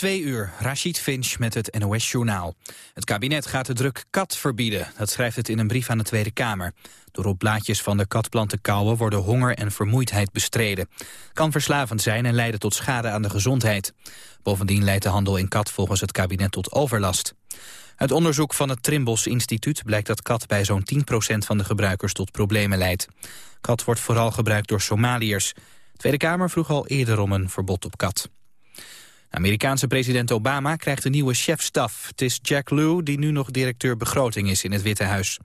twee uur, Rashid Finch met het NOS-journaal. Het kabinet gaat de druk kat verbieden, dat schrijft het in een brief aan de Tweede Kamer. Door op blaadjes van de katplant te kauwen worden honger en vermoeidheid bestreden. Kan verslavend zijn en leiden tot schade aan de gezondheid. Bovendien leidt de handel in kat volgens het kabinet tot overlast. Uit onderzoek van het Trimbos Instituut blijkt dat kat bij zo'n 10% van de gebruikers tot problemen leidt. Kat wordt vooral gebruikt door Somaliërs. De Tweede Kamer vroeg al eerder om een verbod op kat. Amerikaanse president Obama krijgt een nieuwe chefstaf. Het is Jack Lew die nu nog directeur begroting is in het Witte Huis.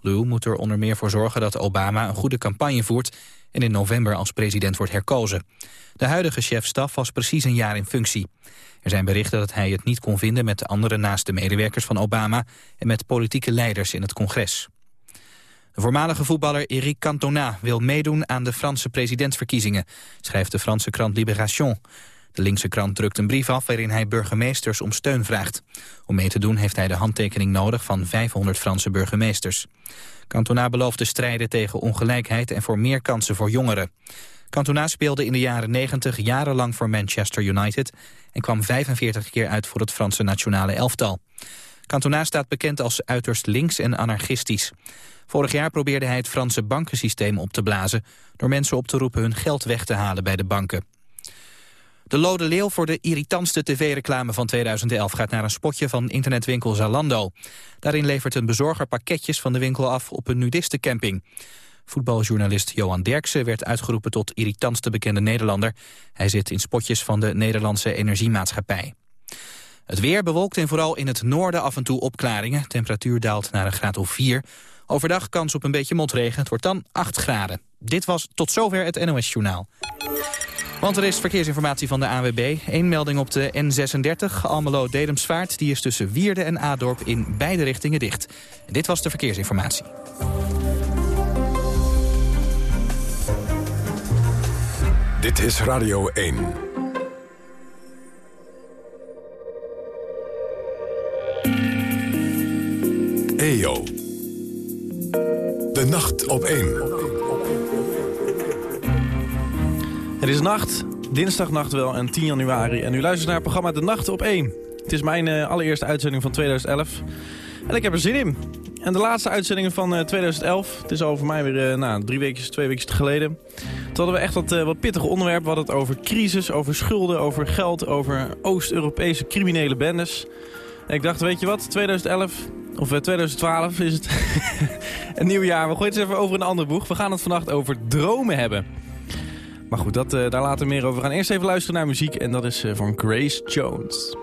Lew moet er onder meer voor zorgen dat Obama een goede campagne voert... en in november als president wordt herkozen. De huidige chefstaf was precies een jaar in functie. Er zijn berichten dat hij het niet kon vinden met de andere naaste medewerkers van Obama... en met politieke leiders in het congres. De voormalige voetballer Eric Cantona wil meedoen aan de Franse presidentsverkiezingen... schrijft de Franse krant Libération. De linkse krant drukt een brief af waarin hij burgemeesters om steun vraagt. Om mee te doen heeft hij de handtekening nodig van 500 Franse burgemeesters. Cantona belooft te strijden tegen ongelijkheid en voor meer kansen voor jongeren. Cantona speelde in de jaren 90 jarenlang voor Manchester United... en kwam 45 keer uit voor het Franse nationale elftal. Cantona staat bekend als uiterst links en anarchistisch. Vorig jaar probeerde hij het Franse bankensysteem op te blazen... door mensen op te roepen hun geld weg te halen bij de banken. De Lode Leeuw voor de irritantste tv-reclame van 2011 gaat naar een spotje van internetwinkel Zalando. Daarin levert een bezorger pakketjes van de winkel af op een nudistencamping. Voetbaljournalist Johan Derksen werd uitgeroepen tot irritantste bekende Nederlander. Hij zit in spotjes van de Nederlandse Energiemaatschappij. Het weer bewolkt en vooral in het noorden af en toe opklaringen. Temperatuur daalt naar een graad of 4. Overdag kans op een beetje motregen. Het wordt dan 8 graden. Dit was tot zover het NOS Journaal. Want er is verkeersinformatie van de ANWB. Eén melding op de N36, Almelo-Dedemsvaart. Die is tussen Wierde en Adorp in beide richtingen dicht. Dit was de verkeersinformatie. Dit is Radio 1. EO. De nacht op 1. Het is nacht, dinsdagnacht wel en 10 januari. En u luistert naar het programma De Nacht op 1. Het is mijn uh, allereerste uitzending van 2011. En ik heb er zin in. En de laatste uitzendingen van uh, eh, 2011. Het is over mij weer uh, nou, drie weken, twee weken geleden. Toen hadden we echt wat, wat pittige onderwerpen. We hadden het over crisis, over schulden, over geld, over Oost-Europese criminele bendes. En ik dacht, weet je wat, 2011, of 2012 is het een nieuw jaar. We gooien het eens even over een andere boeg. We gaan het vannacht over dromen hebben. Maar goed, dat, uh, daar later meer over. Gaan eerst even luisteren naar muziek en dat is uh, van Grace Jones.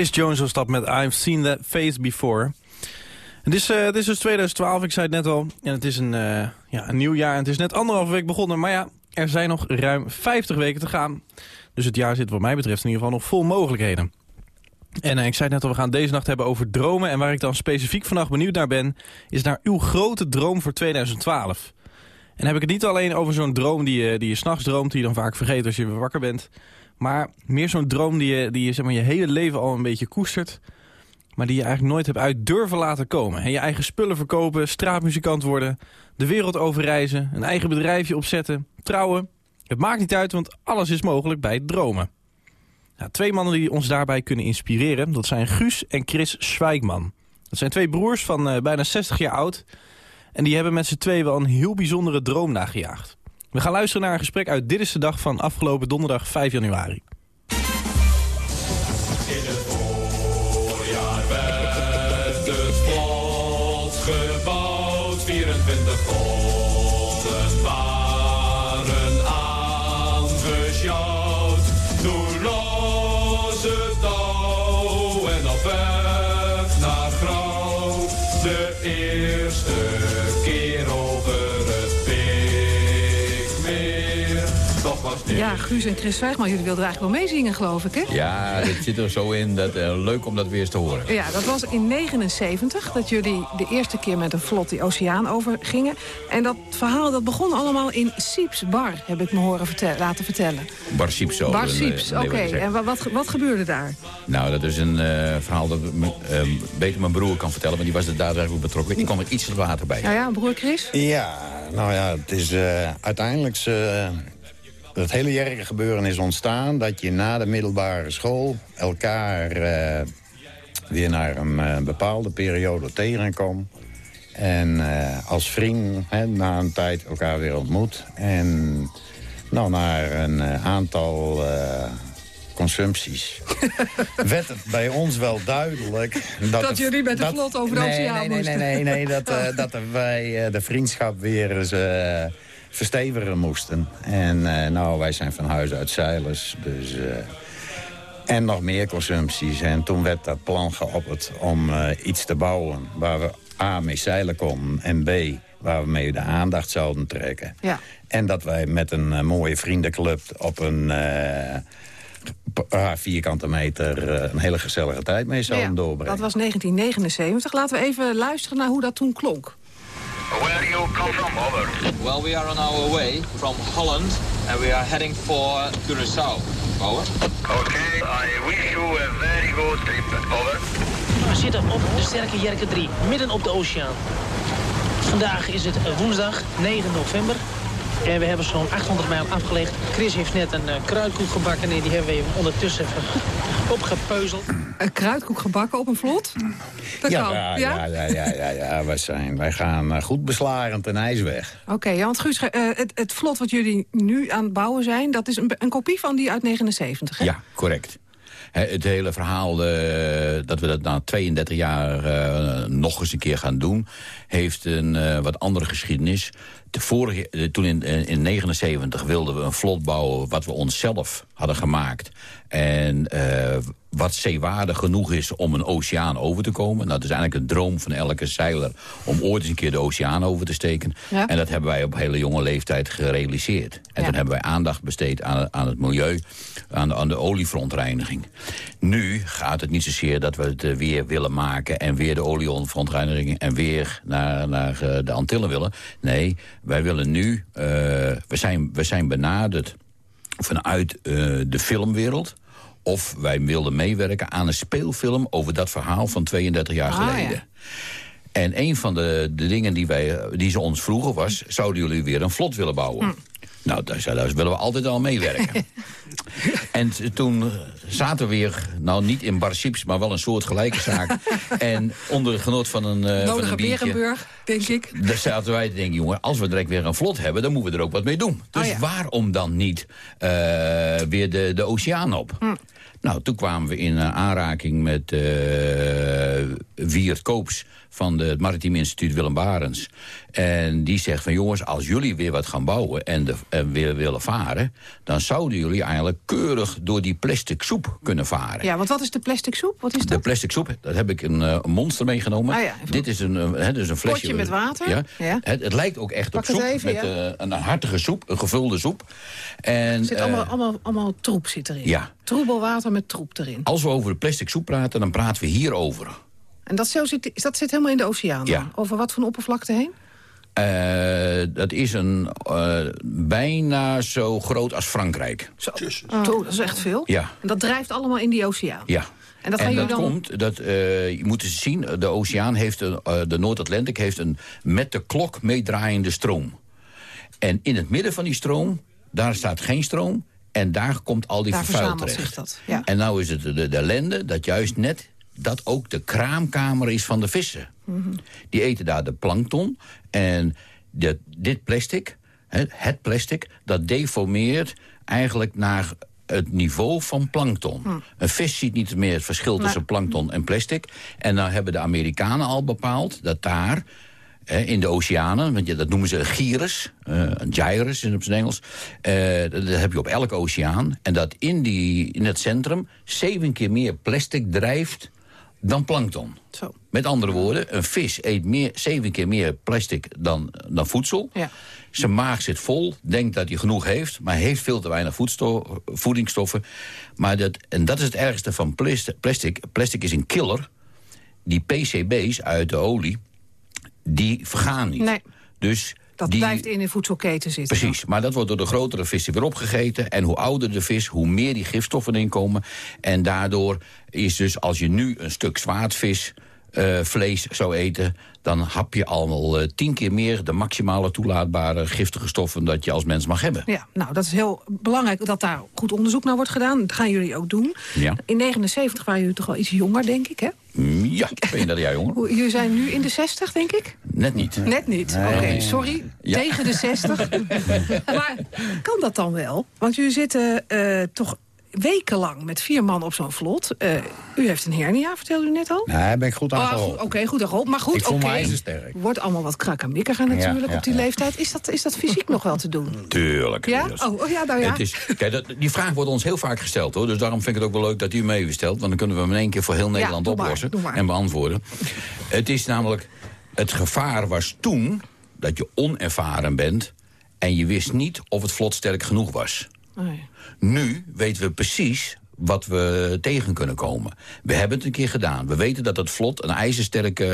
Grace Jones was dat met I've Seen That Face Before. Het is, eh, is dus 2012, ik zei het net al. En het is een, eh, ja, een nieuw jaar en het is net anderhalve week begonnen. Maar ja, er zijn nog ruim 50 weken te gaan. Dus het jaar zit wat mij betreft in ieder geval nog vol mogelijkheden. En eh, ik zei net al, we gaan deze nacht hebben over dromen. En waar ik dan specifiek vannacht benieuwd naar ben... is naar uw grote droom voor 2012. En heb ik het niet alleen over zo'n droom die die je s'nachts droomt... die je dan vaak vergeet als je weer wakker bent. Maar meer zo'n droom die je, die je zeg maar, je hele leven al een beetje koestert... maar die je eigenlijk nooit hebt uit durven laten komen. En je eigen spullen verkopen, straatmuzikant worden... de wereld overreizen, een eigen bedrijfje opzetten, trouwen. Het maakt niet uit, want alles is mogelijk bij dromen. Nou, twee mannen die ons daarbij kunnen inspireren... dat zijn Guus en Chris Zwijgman. Dat zijn twee broers van eh, bijna 60 jaar oud... en die hebben met z'n twee wel een heel bijzondere droom nagejaagd. We gaan luisteren naar een gesprek uit Dit is de Dag van afgelopen donderdag 5 januari. Ja, Guus en Chris Zwijgman, jullie wilden eigenlijk wel meezingen, geloof ik, hè? Ja, dat zit er zo in. Dat, eh, leuk om dat weer eens te horen. Ja, dat was in 79 dat jullie de eerste keer met een vlot die oceaan over gingen. En dat verhaal dat begon allemaal in Sieps Bar, heb ik me horen vertel- laten vertellen. Bar Sieps zo. Bar een, Sieps, eh, oké. En wa- wat, wat gebeurde daar? Nou, dat is een eh, verhaal dat me, eh, beter mijn broer kan vertellen. Maar die was er daadwerkelijk betrokken. Ik kwam er iets later bij. Nou ja, broer Chris? Ja, nou ja, het is eh, uiteindelijk... het hele jerige gebeuren is ontstaan dat je na de middelbare school... elkaar eh, weer naar een eh, bepaalde periode tegenkomt. En eh, als vriend hè, na een tijd elkaar weer ontmoet. En nou, na een aantal consumpties... werd het bij ons wel duidelijk... Dat, Dat jullie met de vlot over de nee, oceaan nee, nee, moesten. Nee, nee, nee, dat, dat wij de vriendschap weer eens verstevigen moesten. En eh, nou, wij zijn van huis uit zeilers, dus... eh, en nog meer consumpties. En toen werd dat plan geopperd om eh, iets te bouwen... waar we A, mee zeilen kon en B, waar we mee de aandacht zouden trekken. Ja. En dat wij met een mooie vriendenclub op een paar vierkante meter... een hele gezellige tijd mee ja, zouden doorbrengen. dat was 1979. Laten we even luisteren naar hoe dat toen klonk. Where do you come from? Over. Well, we are on our way from Holland and we are heading for Curaçao. Over. Okay, I wish you a very good trip. Over. We zitten op de Sterke Jerke 3, midden op de oceaan. Vandaag is het woensdag 9 november. En we hebben zo'n 800 mijl afgelegd. Chris heeft net een eh, kruidkoek gebakken en die hebben we even ondertussen even opgepeuzeld. Een kruidkoek gebakken op een vlot? Dat ja, kan. ja, ja, ja, ja, ja, ja, wij, zijn, wij gaan eh, goed beslagend ten ijs weg. Oké, ja, want Guus, eh, het, het vlot wat jullie nu aan het bouwen zijn... dat is een, een kopie van die uit 79, hè? Ja, correct. Het hele verhaal eh, dat we dat na 32 jaar eh, nog eens een keer gaan doen... heeft een eh, wat andere geschiedenis. De vorige, toen in, eh, in 79 wilden we een vlot bouwen wat we onszelf hadden gemaakt. En wat zeewaardig genoeg is om een oceaan over te komen. Nou, dat is eigenlijk een droom van elke zeiler... om ooit eens een keer de oceaan over te steken. Ja. En dat hebben wij op hele jonge leeftijd gerealiseerd. En Ja. toen hebben wij aandacht besteed aan, aan het milieu, aan de, aan de olieverontreiniging. Nu gaat het niet zozeer dat we het eh, weer willen maken... en weer de olieverontreiniging en weer naar, naar eh, de Antillen willen. Nee, wij willen nu... eh, we, zijn, we zijn benaderd vanuit de filmwereld... of wij wilden meewerken aan een speelfilm... over dat verhaal van 32 jaar Ah, geleden. ja. En een van de, de dingen die, wij, die ze ons vroegen was... zouden jullie weer een vlot willen bouwen? Hm. Nou, daar, willen we altijd al meewerken. en toen zaten we weer, nou niet in Bar Chips, maar wel een soort gelijke zaak. en onder het genot van een, van Nodige een biertje... Berenburg, denk ik. Daar zaten wij te denken, jongen, als we direct weer een vlot hebben... dan moeten we er ook wat mee doen. Dus Oh ja. waarom dan niet eh, weer de, de oceaan op? Hm. Nou, toen kwamen we in eh, aanraking met eh Wiert Koops... van de- het Maritiem Instituut Willem Barens. En die zegt van, jongens, als jullie weer wat gaan bouwen... en, de, en weer willen varen... dan zouden jullie eigenlijk keurig door die plastic soep kunnen varen. Ja, want wat is de plastic soep? Wat is De dat? plastic soep, daar heb ik een, eh, een monster meegenomen. Ah ja, Dit is een, eh, hè, dus een flesje. Potje met water? Ja. Ja. Het, het lijkt ook echt Pak op soep. even, met ja. eh, een hartige soep, een gevulde soep. En, Er zit allemaal, allemaal, allemaal troep zit erin. ja. Troebel water met troep erin. Als we over de plastic soep praten, dan praten we hierover. En dat, zo zit, dat zit helemaal in de oceaan? Ja. Over wat voor oppervlakte heen? Eh, dat is een, eh, bijna zo groot als Frankrijk. Zo, Zo, dat is echt veel. Ja. En dat drijft allemaal in die oceaan? Ja. En dat en dat dan... komt, dat, eh, je moet eens zien, de oceaan heeft, een, de Noord-Atlantic heeft een met de klok meedraaiende stroom. En in het midden van die stroom, daar staat geen stroom... en daar komt al die Daar vervuil terecht. zich dat, ja. En nou is het de, de ellende dat juist net dat ook de kraamkamer is van de vissen. Mhm. Die eten daar de plankton. En dit, dit plastic, het plastic, dat deformeert eigenlijk naar het niveau van plankton. Een vis ziet niet meer het verschil tussen plankton en plastic. En nou hebben de Amerikanen al bepaald dat daar hè, in de oceanen, want dat noemen ze een gyrus, eh, een gyrus in het Engels. eh, dat, dat heb je op elke oceaan. En dat in, die, in het centrum zeven keer meer plastic drijft dan plankton. Zo. Met andere woorden, een vis eet meer, zeven keer meer plastic dan, dan voedsel. Ja. Zijn maag zit vol, denkt dat hij genoeg heeft... maar heeft veel te weinig voedingsstoffen. Maar dat, en dat is het ergste van plas- plastic. Plastic is een killer. Die PCB's uit de olie, die vergaan niet. Nee. Dus Dat die, blijft in de voedselketen zitten. Precies, maar dat wordt door de grotere vissen weer opgegeten. En hoe ouder de vis, hoe meer die gifstoffen erin komen. En daardoor is dus als je nu een stuk zwaardvis... eh, vlees zou eten, dan hap je al eh, tien keer meer... de maximale toelaatbare giftige stoffen dat je als mens mag hebben. Ja, nou, dat is heel belangrijk dat daar goed onderzoek naar wordt gedaan. Dat gaan jullie ook doen. Ja. In 79 waren jullie toch wel iets jonger, denk ik, hè? Ja, ben je dat jongen? Hoe- Jullie zijn nu in de 60, denk ik? Net niet. Net niet. Oké, sorry. Ja. Tegen de 60. maar kan dat dan wel? Want jullie zitten eh, toch wekenlang met vier man op zo'n vlot. Eh, u heeft een hernia, vertelde u net al? Nee, daar ben ik goed aan Ah, goed, Oké, goed aan geholpen. Maar goed, Ik voel me ijzersterk. Wordt allemaal wat krakkemikkiger natuurlijk Ja, ja, op die ja. leeftijd. Is dat, is dat fysiek nog wel te doen? Tuurlijk. Ja? Oh, oh ja, nou ja. Het is, kijk, dat, die vraag wordt ons heel vaak gesteld, hoor. Dus daarom vind ik het ook wel leuk dat u hem even stelt. Want dan kunnen we hem in één keer voor heel Nederland maar, oplossen en beantwoorden. Het is namelijk... Het gevaar was toen dat je onervaren bent... en je wist niet of het vlot sterk genoeg was. Nu weten we precies wat we tegen kunnen komen. We hebben het een keer gedaan. We weten dat het vlot een ijzersterke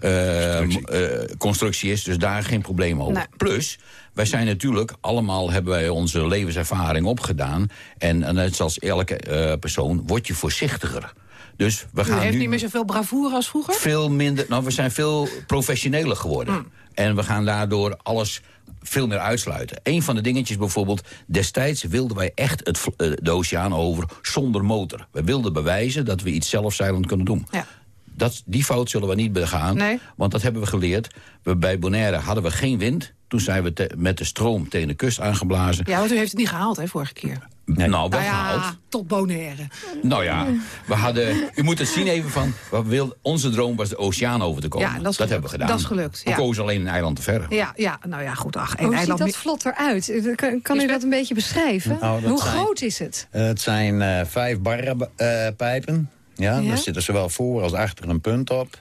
eh, eh, eh, constructie is, dus daar geen probleem over. Nee. Plus, wij zijn natuurlijk, allemaal hebben wij onze levenservaring opgedaan. En, en net zoals elke eh, persoon, word je voorzichtiger. Dus we U gaan heeft nu niet meer zoveel bravoure als vroeger? veel minder. Nou, we zijn veel professioneler geworden. Hmm. En we gaan daardoor alles veel meer uitsluiten. Een van de dingetjes bijvoorbeeld... destijds wilden wij echt het, eh, de oceaan over zonder motor. We wilden bewijzen dat we iets zelfzeilend kunnen doen. Ja. Dat, die fout zullen we niet begaan, Nee. want dat hebben we geleerd. We, bij Bonaire hadden we geen wind. Toen zijn we te- met de stroom tegen de kust aangeblazen. Ja, want u heeft het niet gehaald, hè, vorige keer. Nou, wel Nou ja, tot Bonaire. Nou ja, we hadden, u moet het zien even van... We wilden, onze droom was de oceaan over te komen. Ja, dat hebben we gedaan. Dat is gelukt, We ja. kozen alleen een eiland te ver. Ja, ja, nou ja, goed. Ach, één Hoe ziet eiland dat meer- vlot eruit? Eh, Kan, kan u dat een beetje beschrijven? Nou, dat Hoe zijn- groot is het? Het zijn eh, vijf barrenpijpen. ja, Ja. Daar zit er zowel voor als achter een punt op.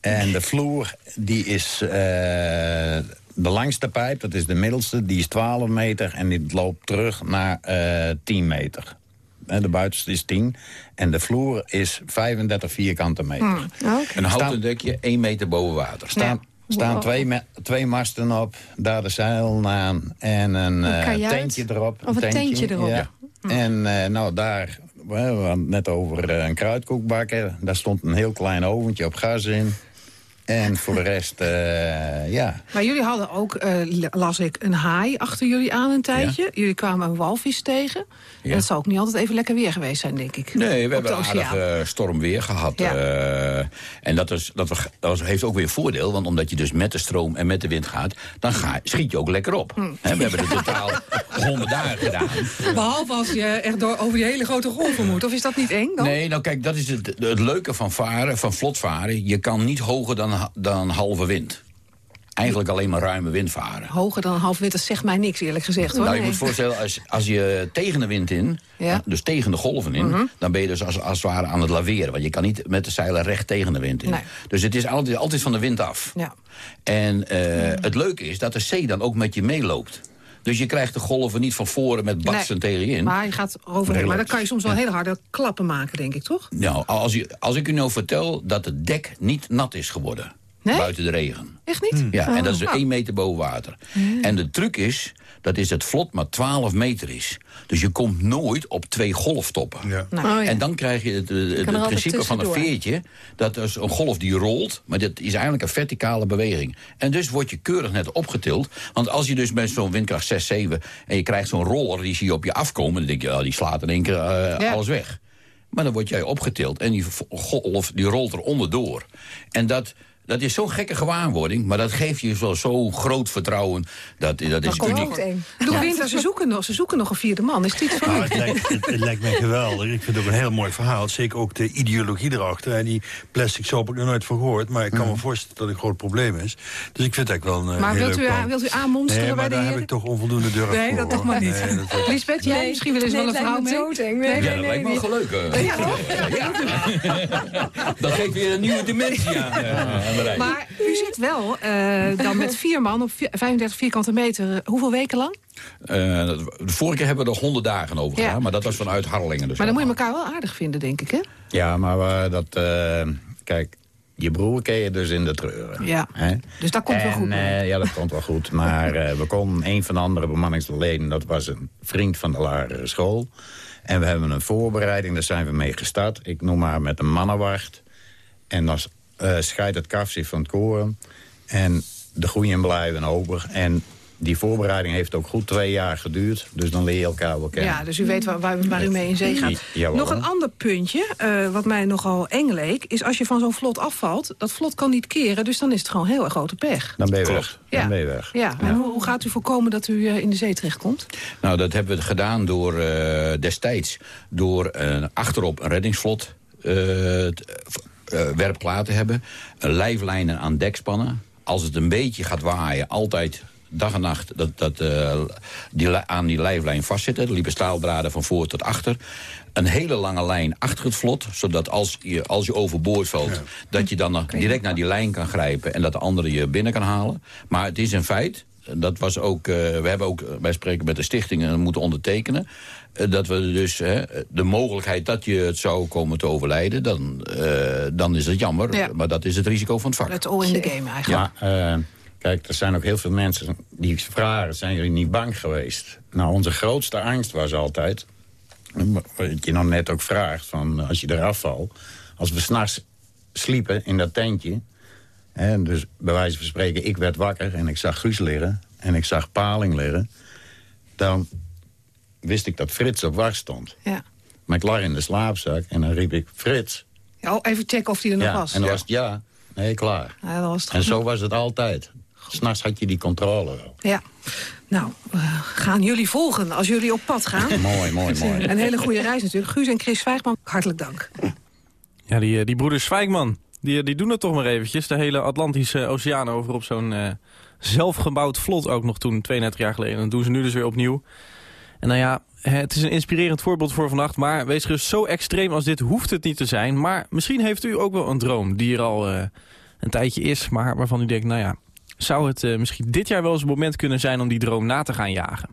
En de vloer, die is eh, de langste pijp, dat is de middelste, die is 12 meter en die loopt terug naar eh 10 meter. Eh, De buitenste is 10 en de vloer is 35 vierkante meter. Hmm. Een houten dekje, één meter boven water. Staan, staan Wow. twee, twee masten op, daar de zeil aan en een, eh, tentje erop. Of een tentje erop. Ja. En eh, nou, daar, we hadden het net over eh, een kruidkoek bakken. Daar stond een heel klein oventje op gas in. En voor de rest, eh, ja. Maar jullie hadden ook, eh, las ik, een haai achter jullie aan een tijdje. Jullie kwamen een walvis tegen. En dat zou ook niet altijd even lekker weer geweest zijn, denk ik. Nee, we hebben de aardig eh, stormweer gehad. Ja. eh, en dat, is, dat, we- dat heeft ook weer een voordeel. Want omdat je dus met de stroom en met de wind gaat... dan ga, schiet je ook lekker op. Hm. We hebben het totaal 100 dagen gedaan. Behalve als je echt door, over die hele grote golven moet. Of is dat niet eng dan? Nee, nou kijk, dat is het, het leuke van varen, van vlot varen. Je kan niet hoger dan, dan halve wind. Eigenlijk alleen maar ruime wind varen. Hoger dan een half meter zegt mij niks, eerlijk gezegd. Hoor. Nou, je Nee. moet voorstellen, als, als je tegen de wind in, Ja. dus tegen de golven in... Mhm. dan ben je dus als, als het ware aan het laveren. Want je kan niet met de zeilen recht tegen de wind in. Nee. Dus het is altijd, altijd van de wind af. Ja. En eh, het leuke is dat de zee dan ook met je meeloopt. Dus je krijgt de golven niet van voren met batsen Nee. tegen je in. Maar je gaat overheen. Maar dan kan je soms wel hele harde klappen maken, denk ik, toch? Nou, als, je, als ik u nou vertel dat het dek niet nat is geworden... Nee? buiten de regen. Echt niet? Ja, en dat is Oh. 1 meter boven water. En de truc is dat is het vlot maar 12 meter is. Dus je komt nooit op twee golftoppen. Nou, oh ja. En dan krijg je het, het- principe van een veertje... dat is een golf die rolt, maar dat is eigenlijk een verticale beweging. En dus word je keurig net opgetild. Want als je dus met zo'n windkracht 6, 7... en je krijgt zo'n roller, die zie je op je afkomen... dan denk je, oh, die slaat in één keer eh, Ja. alles weg. Maar dan word jij opgetild en die golf die rolt er onderdoor. En dat... Dat is zo'n gekke gewaarwording, maar dat geeft je zo- zo'n groot vertrouwen. Dat, dat is uniek. Doe Winter, ze zoeken, nog, ze zoeken nog een vierde man. Is het iets voor Nou, u? het, lijkt, het, het lijkt mij geweldig. Ik vind het ook een heel mooi verhaal. Zeker ook de ideologie erachter. En die plastic soap heb ik nog nooit van gehoord. Maar ik kan me voorstellen dat het een groot probleem is. Dus ik vind het eigenlijk wel een eh, Maar heel wilt u, leuk aan- plan. wilt u aanmonsteren nee, bij de daar heb ik toch onvoldoende durf Nee, voor, dat toch maar niet. Nee, dat- Lisbeth, jij Nee, misschien wel eens nee, wel een vrouw mee? doodeng. Nee, Ja, dat lijkt me wel leuk. eh. Dat geeft weer een nieuwe dimensie aan, eh. Maar u zit wel eh, dan met vier man op vi- 35 vierkante meter. eh, Hoeveel weken lang? Eh, de vorige keer hebben we er 100 dagen over Ja. gedaan, maar dat was vanuit Harlingen. Dus Maar dan moet je elkaar wel aardig vinden, denk ik, hè? Ja, maar we- dat... eh, kijk, je broer ken je dus in de treuren. Ja. Hè? Dus dat komt wel goed. eh, ja, dat komt wel goed. Maar eh, we konden een van de andere bemanningsleden... dat was een vriend van de lagere school. En we hebben een voorbereiding, daar zijn we mee gestart. Ik noem maar met een mannenwacht. En dan eh scheidt het kaf zich van het koren. En de groeien blijven open. En die voorbereiding heeft ook goed twee jaar geduurd. Dus dan leer je elkaar wel kennen. Ja, dus u weet waar, waar, waar u mee in zee gaat. Nog een ander puntje, eh, wat mij nogal eng leek... is als je van zo'n vlot afvalt, dat vlot kan niet keren... dus dan is het gewoon heel erg grote pech. Dan ben je Klopt. weg. Ja. Dan ben je weg. Ja, en hoe, hoe gaat u voorkomen dat u eh, in de zee terechtkomt? Nou, dat hebben we gedaan door eh, destijds door achterop een reddingsvlot werp klaar te hebben. Een lijflijnen aan dek spannen. Als het een beetje gaat waaien, altijd dag en nacht dat, dat, eh, die, aan die lijflijn vastzitten. Er liepen staaldraden van voor tot achter. Een hele lange lijn achter het vlot, zodat als je, als je overboord valt... dat je dan direct naar die lijn kan grijpen... en dat de andere je binnen kan halen. Maar het is een feit, dat was ook, eh, we hebben ook, wij spreken met de stichtingen moeten ondertekenen. Eh, dat we dus hè, de mogelijkheid dat je het zou komen te overlijden, dan, eh, dan is het jammer. Ja. Maar dat is het risico van het vak. Het all in the game eigenlijk. Ja, eh, kijk, er zijn ook heel veel mensen die vragen... zijn jullie niet bang geweest? Nou, onze grootste angst was altijd... wat je nou net ook vraagt, van als je eraf valt... als we s'nachts sliepen in dat tentje... Hè, dus bij wijze van spreken, ik werd wakker en ik zag Guus liggen... en ik zag Paling liggen... dan wist ik dat Frits op wacht stond. Ja. Maar ik lag in de slaapzak en dan riep ik... Frits, Ja, oh, even checken of die er nog ja, was. en dan was het ja, nee, klaar. Ja, dat was het En zo was het altijd. S'nachts had je die controle wel. Ja. Nou, we gaan jullie volgen als jullie op pad gaan. mooi, mooi, mooi. Een hele goede reis natuurlijk. Guus en Chris Vijgman, hartelijk dank. Ja, die, eh, die broeders Zwijgman, die, eh, die doen het toch maar eventjes. De hele Atlantische Oceaan over op zo'n eh, zelfgebouwd vlot ook nog toen, 32 jaar geleden. En dat doen ze nu dus weer opnieuw. En nou ja, het is een inspirerend voorbeeld voor vannacht. Maar wees gerust, zo extreem als dit hoeft het niet te zijn. Maar misschien heeft u ook wel een droom die er al eh, een tijdje is. Maar waarvan u denkt, nou ja, zou het eh, misschien dit jaar wel eens een moment kunnen zijn om die droom na te gaan jagen.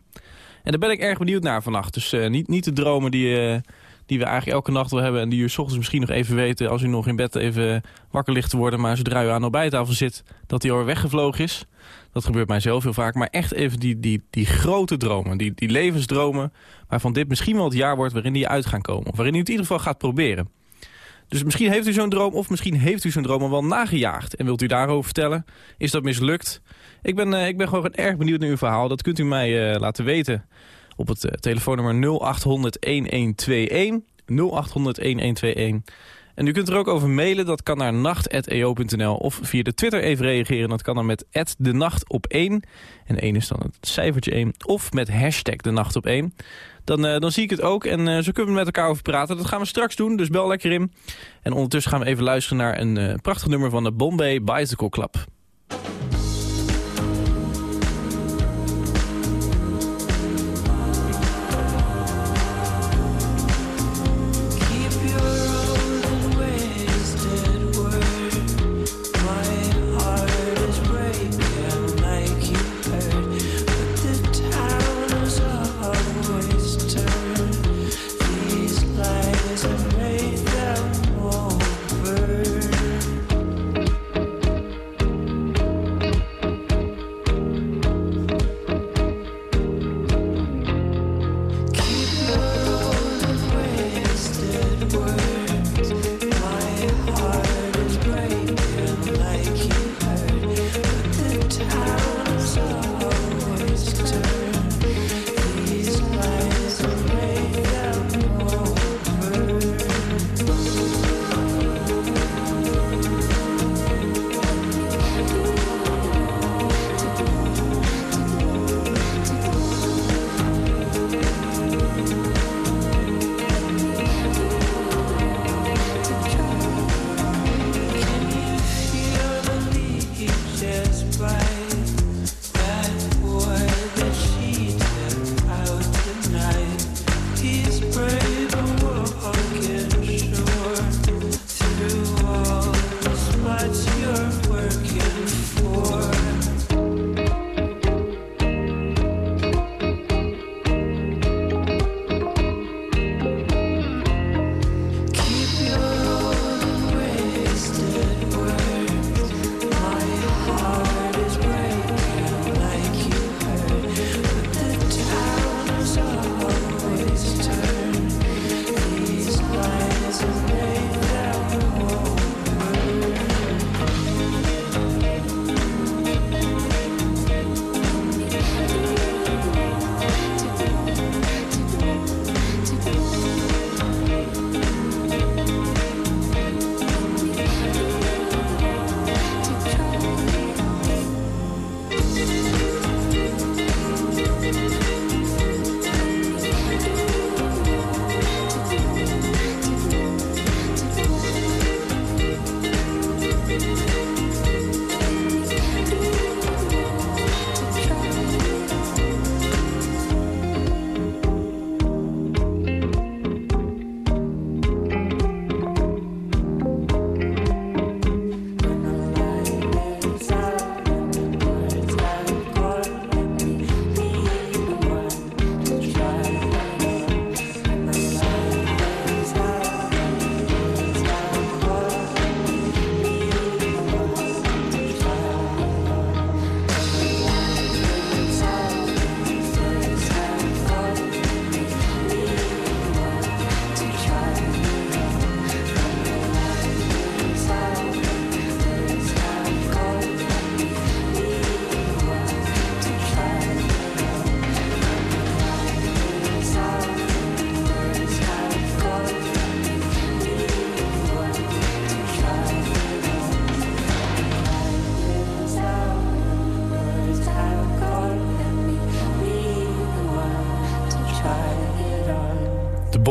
En daar ben ik erg benieuwd naar vannacht. Dus eh, niet, niet de dromen die, die we eigenlijk elke nacht wel hebben... en die u ochtends misschien nog even weten... als u nog in bed even wakker ligt te worden... maar zodra u aan de ontbijttafel zit, dat die alweer weggevlogen is. Dat gebeurt mij zelf heel vaak. Maar echt even die, die, die grote dromen, die, die levensdromen... waarvan dit misschien wel het jaar wordt waarin die uit gaan komen. Of waarin u het in ieder geval gaat proberen. Dus misschien heeft u zo'n droom of misschien heeft u zo'n droom al wel nagejaagd. En wilt u daarover vertellen? Is dat mislukt? Ik ben, eh, ik ben gewoon erg benieuwd naar uw verhaal. Dat kunt u mij eh, laten weten op het eh, telefoonnummer 0800 1121. 0800 1121. En u kunt er ook over mailen. Dat kan naar nacht.eo.nl. Of via de Twitter even reageren. Dat kan dan met de nacht op 1. En 1 is dan het cijfertje 1. Of met hashtag de nacht op 1. Dan, eh, dan zie ik het ook. En eh, zo kunnen we met elkaar over praten. Dat gaan we straks doen, dus bel lekker in. En ondertussen gaan we even luisteren naar een prachtig nummer van de Bombay Bicycle Club.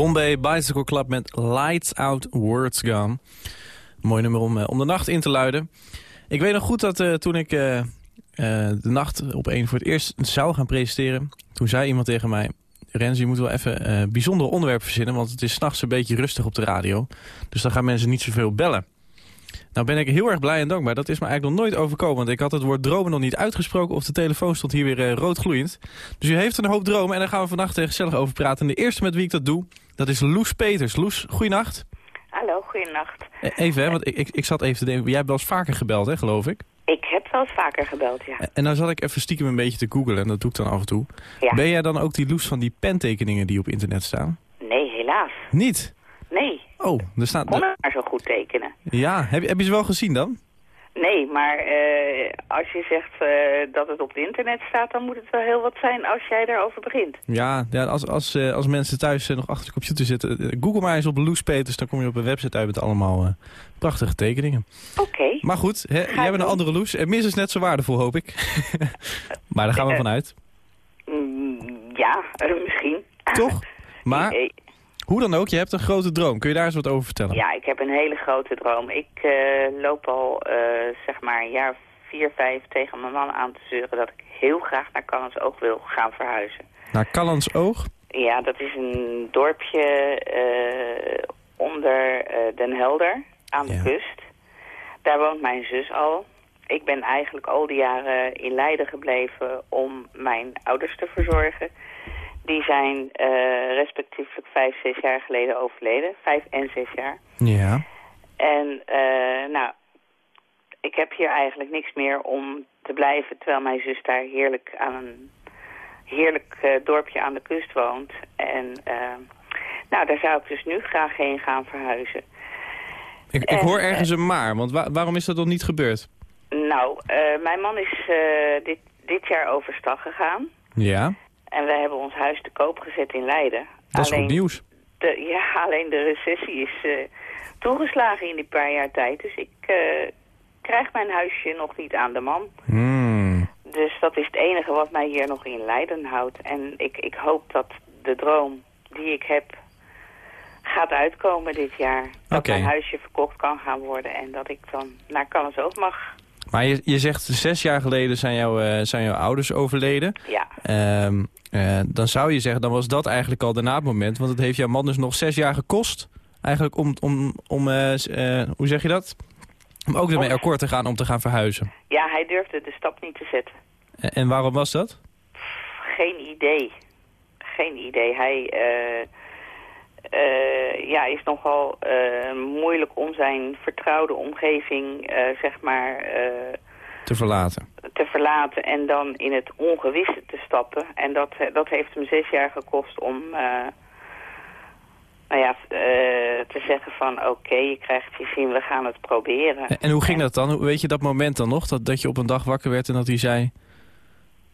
Bombay Bicycle Club met Lights Out Words Gone. Mooi nummer om, eh, om de nacht in te luiden. Ik weet nog goed dat eh, toen ik eh, de nacht op één voor het eerst zou gaan presenteren... toen zei iemand tegen mij... Rens, je moet wel even eh bijzondere onderwerpen verzinnen... want het is s'nachts een beetje rustig op de radio. Dus dan gaan mensen niet zoveel bellen. Nou ben ik heel erg blij en dankbaar. Dat is me eigenlijk nog nooit overkomen. Want ik had het woord dromen nog niet uitgesproken... of de telefoon stond hier weer eh, rood gloeiend. Dus u heeft een hoop dromen en daar gaan we vannacht gezellig over praten. En de eerste met wie ik dat doe, dat is Loes Peters. Loes, goeienacht. Hallo, goeienacht. Eh, Even, hè, want ik, ik, ik zat even te denken... Jij hebt wel eens vaker gebeld, hè, geloof ik? Ik heb wel eens vaker gebeld, ja. En dan zat ik even stiekem een beetje te googlen. En dat doe ik dan af en toe. Ja. Ben jij dan ook die Loes van die pentekeningen die op internet staan? Nee, helaas. Niet? Nee, Oh, er staat... kon maar zo goed tekenen. Ja, heb, je- heb je ze wel gezien dan? Nee, maar eh, als je zegt eh, dat het op het internet staat... dan moet het wel heel wat zijn als jij daarover begint. Ja, ja als, als, eh, als mensen thuis nog achter de computer zitten... Google maar eens op Loes Peters, dan kom je op een website uit met allemaal prachtige tekeningen. Oké. Maar goed, hè, jij bent een andere Loes. En mis is net zo waardevol, hoop ik. maar daar gaan we vanuit. Mm, ja, misschien. Toch? Maar, hoe dan ook, je hebt een grote droom. Kun je daar eens wat over vertellen? Ja, ik heb een hele grote droom. Ik eh, loop al, eh, zeg maar, een jaar vier, vijf tegen mijn man aan te zeuren... dat ik heel graag naar Callans Oog wil gaan verhuizen. Naar Callans Oog? Ja, dat is een dorpje eh, onder Den Helder aan de kust. Daar woont mijn zus al. Ik ben eigenlijk al die jaren in Leiden gebleven om mijn ouders te verzorgen. Die zijn eh, respectievelijk vijf, zes jaar geleden overleden. Vijf en zes jaar. Ja. En eh, nou, ik heb hier eigenlijk niks meer om te blijven... terwijl mijn zus daar heerlijk aan een heerlijk eh, dorpje aan de kust woont. En nou, daar zou ik dus nu graag heen gaan verhuizen. Ik, ik hoor ergens een maar, want wa- waarom is dat nog niet gebeurd? Nou, mijn man is dit, dit jaar overstag gegaan. Ja, En wij hebben ons huis te koop gezet in Leiden. dat is goed nieuws. De, ja, alleen de recessie is eh, toegeslagen in die paar jaar tijd. Dus ik eh, krijg mijn huisje nog niet aan de man. Hmm. Dus dat is het enige wat mij hier nog in Leiden houdt. En ik, ik hoop dat de droom die ik heb gaat uitkomen dit jaar. Dat mijn huisje verkocht kan gaan worden en dat ik dan naar Calais ook mag. Maar je, je zegt zes jaar geleden zijn, jouw eh, zijn jouw ouders overleden. Ja. Ehm, eh, dan zou je zeggen, dan was dat eigenlijk al daarna het moment. Want het heeft jouw man dus nog zes jaar gekost. Eigenlijk om, om, om eh, hoe zeg je dat? Om ook ermee akkoord te gaan om te gaan verhuizen. Ja, hij durfde de stap niet te zetten. En, en waarom was dat? Geen idee. Geen idee. Hij eh, ja, is nogal eh, moeilijk om zijn vertrouwde omgeving, eh, zeg maar, Te verlaten. te verlaten en dan in het ongewisse te stappen. En dat, dat heeft hem zes jaar gekost om nou ja, te zeggen van oké, je krijgt je zin, we gaan het proberen. En, en hoe ging dat dan? Hoe- Weet je dat moment dan nog? Dat, dat je op een dag wakker werd en dat hij zei...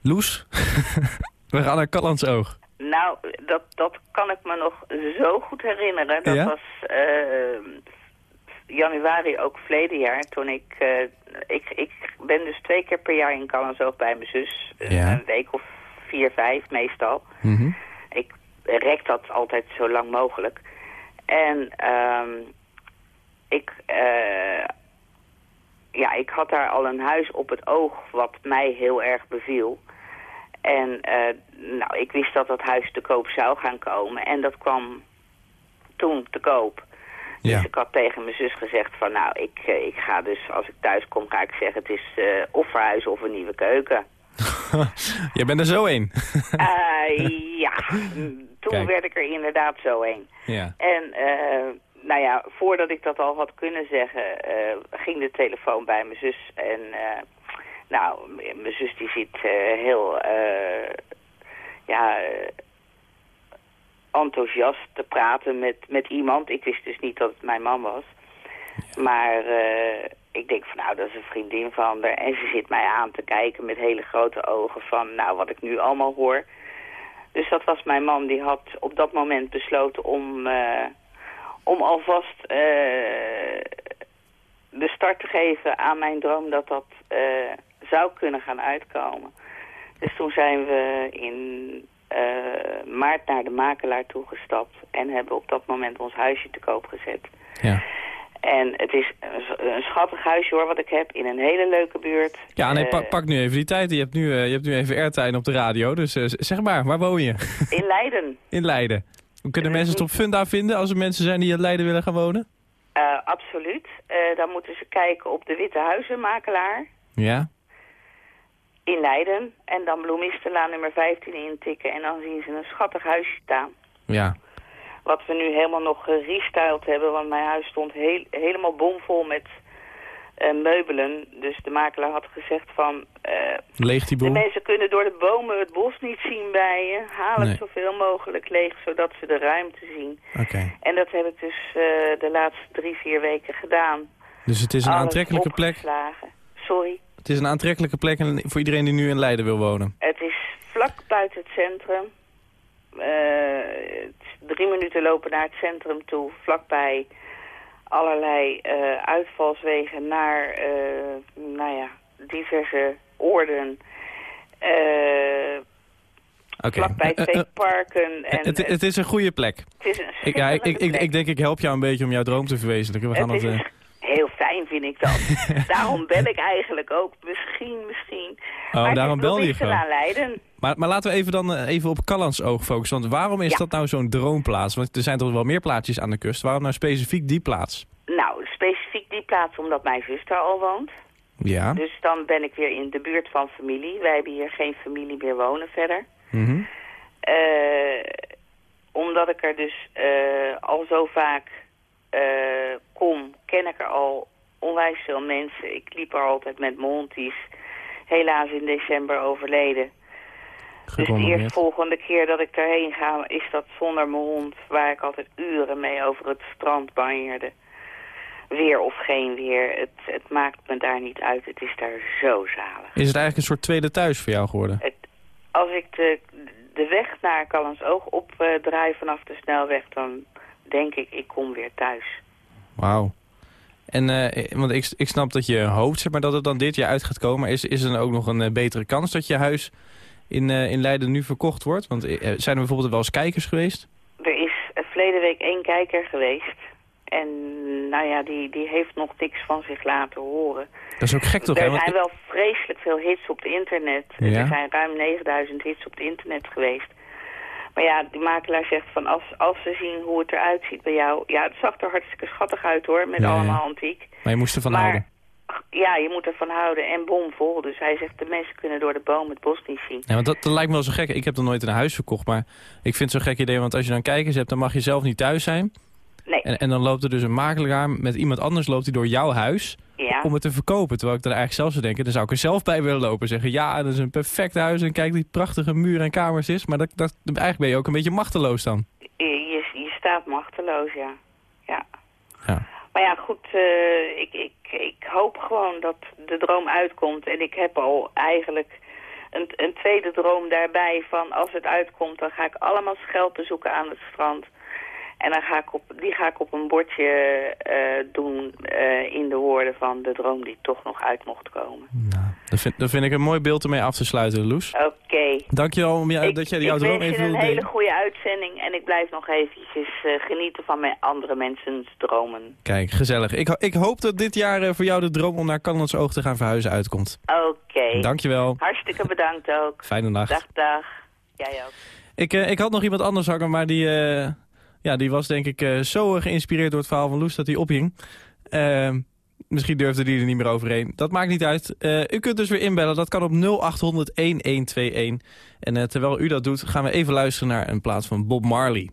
Loes, we gaan naar Callandsoog. Nou, dat, dat kan ik me nog zo goed herinneren. Dat Ja? was eh, januari ook verleden jaar. Toen ik, eh, ik... Ik ben dus twee keer per jaar in Callenzoog bij mijn zus. Eh, Ja. Een week of vier, vijf meestal. Mhm. Ik rek dat altijd zo lang mogelijk. En ehm, ik, ja, ik had daar al een huis op het oog wat mij heel erg beviel. En eh, nou, ik wist dat dat huis te koop zou gaan komen. En dat kwam toen te koop. Ja. Dus ik had tegen mijn zus gezegd van nou, ik, eh, ik ga dus als ik thuis kom ga ik zeggen het is eh, of verhuizen of een nieuwe keuken. Jij bent er zo een. Ja, toen Kijk. werd ik er inderdaad zo een. ja. En nou ja, voordat ik dat al had kunnen zeggen, ging de telefoon bij mijn zus. En nou, mijn zus die zit eh, heel eh, ja, eh, enthousiast te praten met, met iemand. Ik wist dus niet dat het mijn man was. Maar eh, ik denk van nou, dat is een vriendin van haar. En ze zit mij aan te kijken met hele grote ogen van nou, wat ik nu allemaal hoor. Dus dat was mijn man, die had op dat moment besloten om, om alvast eh, de start te geven aan mijn droom dat dat eh, zou kunnen gaan uitkomen. Dus toen zijn we in eh, maart naar de makelaar toegestapt en hebben op dat moment ons huisje te koop gezet. Ja. En het is een, schattig huisje hoor, wat ik heb, in een hele leuke buurt. Ja, nee, Eh, pak, pak nu even die tijd. Je hebt nu, eh, je hebt nu even airtime op de radio. Dus zeg maar, waar woon je? In Leiden. In Leiden. Hoe kunnen mensen het op Funda vinden als er mensen zijn die in Leiden willen gaan wonen? Absoluut. Dan moeten ze kijken op de Witte Huizenmakelaar Ja. In Leiden. En dan Bloemistenlaan nummer 15 intikken. En dan zien ze een schattig huisje staan. Ja. Wat we nu helemaal nog gerestyled hebben. Want mijn huis stond heel, helemaal bomvol met eh, meubelen. Dus de makelaar had gezegd van... eh, Leeg die de boel? mensen kunnen door de bomen het bos niet zien bij je. Haal het Nee. zoveel mogelijk leeg, zodat ze de ruimte zien. Oké. En dat heb ik dus eh, de laatste drie, vier weken gedaan. Dus het is een Alles aantrekkelijke plek. Sorry. Het is een aantrekkelijke plek en- voor iedereen die nu in Leiden wil wonen. Het is vlak buiten het centrum. Eh, het drie minuten lopen naar het centrum toe. Vlakbij allerlei eh, uitvalswegen naar eh, nou ja, diverse oorden. Eh Oké. vlakbij parken. En, het, het is een goede plek. het is een Ik, ja, ik, ik, ik, denk ik help jou een beetje om jouw droom te verwezenlijken. We gaan Het is fijn vind ik dat. daarom bel ik eigenlijk ook. Misschien, misschien. Oh, maar daarom bel je gewoon. Leiden. maar, maar laten we even dan eh, even op Callans oog focussen. Want waarom is Ja. dat nou zo'n droomplaats? Want er zijn toch wel meer plaatsjes aan de kust. Waarom nou specifiek die plaats? Nou, specifiek die plaats omdat mijn zus daar al woont. Ja. Dus dan ben ik weer in de buurt van familie. Wij hebben hier geen familie meer wonen verder. Eh, omdat ik er dus eh, al zo vaak kom, ken ik er al onwijs veel mensen. Ik liep er altijd met is helaas in december overleden. Dus de eerstvolgende keer dat ik daarheen ga, is dat zonder mijn hond, waar ik altijd uren mee over het strand banjerde. Weer of geen weer, het, het maakt me daar niet uit. Het is daar zo zalig. Is het eigenlijk een soort tweede thuis voor jou geworden? Het, als ik de, de weg naar Callensoog opdraai vanaf de snelweg, dan denk ik, ik kom weer thuis. Wauw. En eh, want ik, ik snap dat je hoopt zeg maar, dat het dan dit jaar uit gaat komen. Is, is er dan ook nog een eh, betere kans dat je huis in, eh, in Leiden nu verkocht wordt? Want zijn er bijvoorbeeld wel eens kijkers geweest? Er is verleden week één kijker geweest. En nou ja, die, die heeft nog niks van zich laten horen. Dat is ook gek toch? hè? er Want- zijn wel vreselijk veel hits op het internet. Ja? Er zijn ruim 9000 hits op het internet geweest. Maar ja, die makelaar zegt van als, als ze zien hoe het eruit ziet bij jou... Ja, het zag er hartstikke schattig uit hoor, met Ja, allemaal antiek. Maar je moest ervan Maar- houden. Ja, je moet ervan houden en bomvol. Dus hij zegt, de mensen kunnen door de boom het bos niet zien. Ja, want dat, dat lijkt me wel zo gek. Ik heb nog nooit een huis verkocht, maar ik vind het zo'n gek idee. Want als je dan kijkers hebt, dan mag je zelf niet thuis zijn. Nee. En, en dan loopt er dus een makelaar met iemand anders loopt hij door jouw huis Ja. om het te verkopen. Terwijl ik er eigenlijk zelf zou denken, dan zou ik er zelf bij willen lopen. Zeggen, ja, dat is een perfect huis en kijk die prachtige muren en kamers is. Maar dat, dat, eigenlijk ben je ook een beetje machteloos dan. Je, je, je staat machteloos, ja. ja. Ja. Maar ja, goed, eh, ik, ik, ik hoop gewoon dat de droom uitkomt. En ik heb al eigenlijk een, een tweede droom daarbij van als het uitkomt... dan ga ik allemaal schelpen zoeken aan het strand. En dan ga ik op, die ga ik op een bordje eh, doen eh, in de woorden van de droom die toch nog uit mocht komen. Dat vind, dat vind ik een mooi beeld ermee af te sluiten, Loes. Oké. Dankjewel om jou, dat jij jouw ik droom wens je even een wilde hele delen. goede uitzending en ik blijf nog eventjes eh, genieten van mijn andere mensen's dromen. Kijk, gezellig. Ik, ik hoop dat dit jaar voor jou de droom om naar Canadas Oog te gaan verhuizen uitkomt. Oké. Dankjewel. Hartstikke bedankt ook. Fijne nacht. Dag, dag. Jij ook. Ik, ik had nog iemand anders hangen, maar die, ja, die was denk ik eh, zo eh, geïnspireerd door het verhaal van Loes dat hij ophing. Eh, misschien durfde die er niet meer overheen. Dat maakt niet uit. Eh, u kunt dus weer inbellen. Dat kan op 0800 1121. En terwijl u dat doet, gaan we even luisteren naar een plaats van Bob Marley.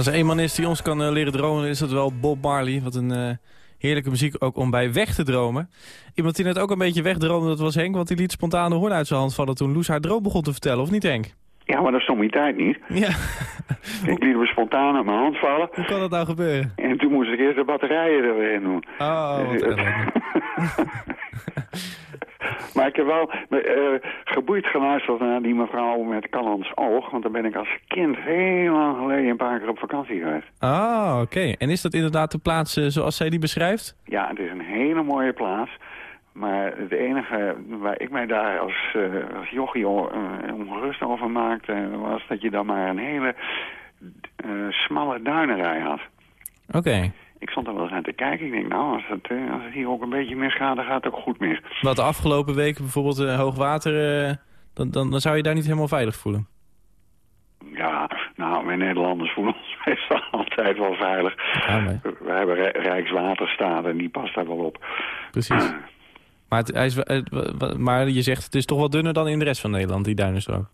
Als er één man is die ons kan eh, leren dromen, is dat wel Bob Marley. Wat een eh, heerlijke muziek ook om bij weg te dromen. Iemand die net ook een beetje wegdroomde, dat was Henk. Want die liet spontaan de hoorn uit zijn hand vallen toen Loes haar droom begon te vertellen. Of niet, Henk? Ja, maar dat is toch mijn tijd niet? Ja. Ik liet me spontaan uit mijn hand vallen. Hoe kan dat nou gebeuren? En toen moest ik eerst de batterijen er weer in doen. Oh, wat Dus, maar ik heb wel eh, geboeid geluisterd naar die mevrouw met Callans oog. Want daar ben ik als kind heel lang geleden een paar keer op vakantie geweest. Ah, oké. En is dat inderdaad de plaats eh, zoals zij die beschrijft? Ja, het is een hele mooie plaats. Maar het enige waar ik mij daar als, eh, als jochie ongerust over maakte... was dat je dan maar een hele smalle duinerij had. Oké. Ik stond er wel eens aan te kijken. Ik denk, nou, als het, eh, als het hier ook een beetje misgaat, dan gaat ook goed mis. Wat de afgelopen weken bijvoorbeeld eh, hoogwater... eh, dan, dan, dan zou je daar niet helemaal veilig voelen. Ja, nou, wij Nederlanders voelen ons meestal altijd wel veilig. We hebben Rij- Rijkswaterstaat en die past daar wel op. Precies. Maar, het, hij is, wel- maar je zegt het is toch wat dunner dan in de rest van Nederland, die duinenstrook.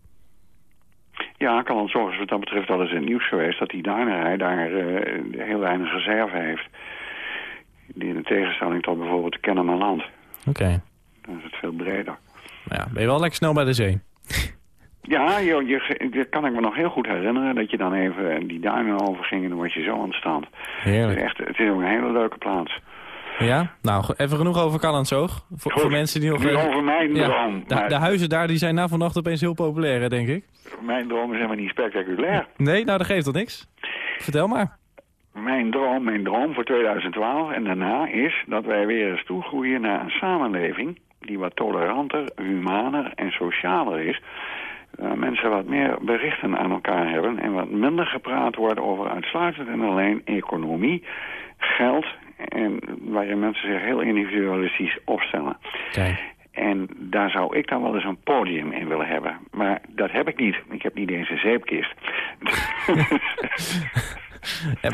Ja, kan het zorgen wat dat betreft al eens in het nieuws geweest... dat die duinerij daar eh, heel weinig reserve heeft. Die in tegenstelling tot bijvoorbeeld de Kennemerland. Oké. Dan is het veel breder. Nou ja, ben je wel lekker snel bij de zee. Ja, je, je, je kan ik me nog heel goed herinneren dat je dan even die duinen overging en dan was je zo aan het strand. Heerlijk. Het is, echt, het is ook een hele leuke plaats. Ja? Nou, even genoeg over Callandsoog. Voor, Goed, voor mensen die nog... nu eh, over mijn droom. De, Maar- de huizen daar die zijn na vannacht opeens heel populair, hè, denk ik. Mijn droom is helemaal niet spectaculair. Nee, nou, dat geeft toch niks. Vertel maar. Mijn droom, mijn droom voor 2012 en daarna is dat wij weer eens toegroeien naar een samenleving die wat toleranter, humaner en socialer is. Waar mensen wat meer berichten aan elkaar hebben en wat minder gepraat wordt over uitsluitend en alleen economie, geld en waarin mensen zich heel individualistisch opstellen. En daar zou ik dan wel eens een podium in willen hebben. Maar dat heb ik niet. Ik heb niet eens een zeepkist.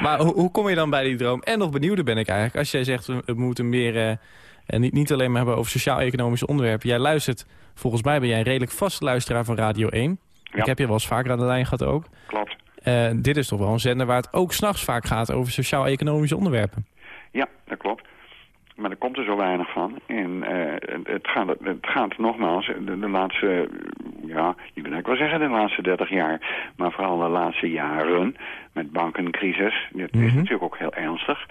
Maar hoe, kom je dan bij die droom? En nog benieuwder ben ik eigenlijk. Als jij zegt, we moeten meer... eh, en niet, niet alleen maar hebben over sociaal-economische onderwerpen. Jij luistert, volgens mij ben jij een redelijk vaste luisteraar van Radio 1. Ik heb je wel eens vaker aan de lijn gehad ook. Klopt. Eh, dit is toch wel een zender waar het ook s'nachts vaak gaat over sociaal-economische onderwerpen. Ja, dat klopt. Maar er komt er zo weinig van. En eh, het, gaat, het gaat nogmaals, de, de laatste, ja, je kunt eigenlijk wel zeggen de laatste 30 jaar. Maar vooral de laatste jaren met bankencrisis. Dit is natuurlijk ook heel ernstig.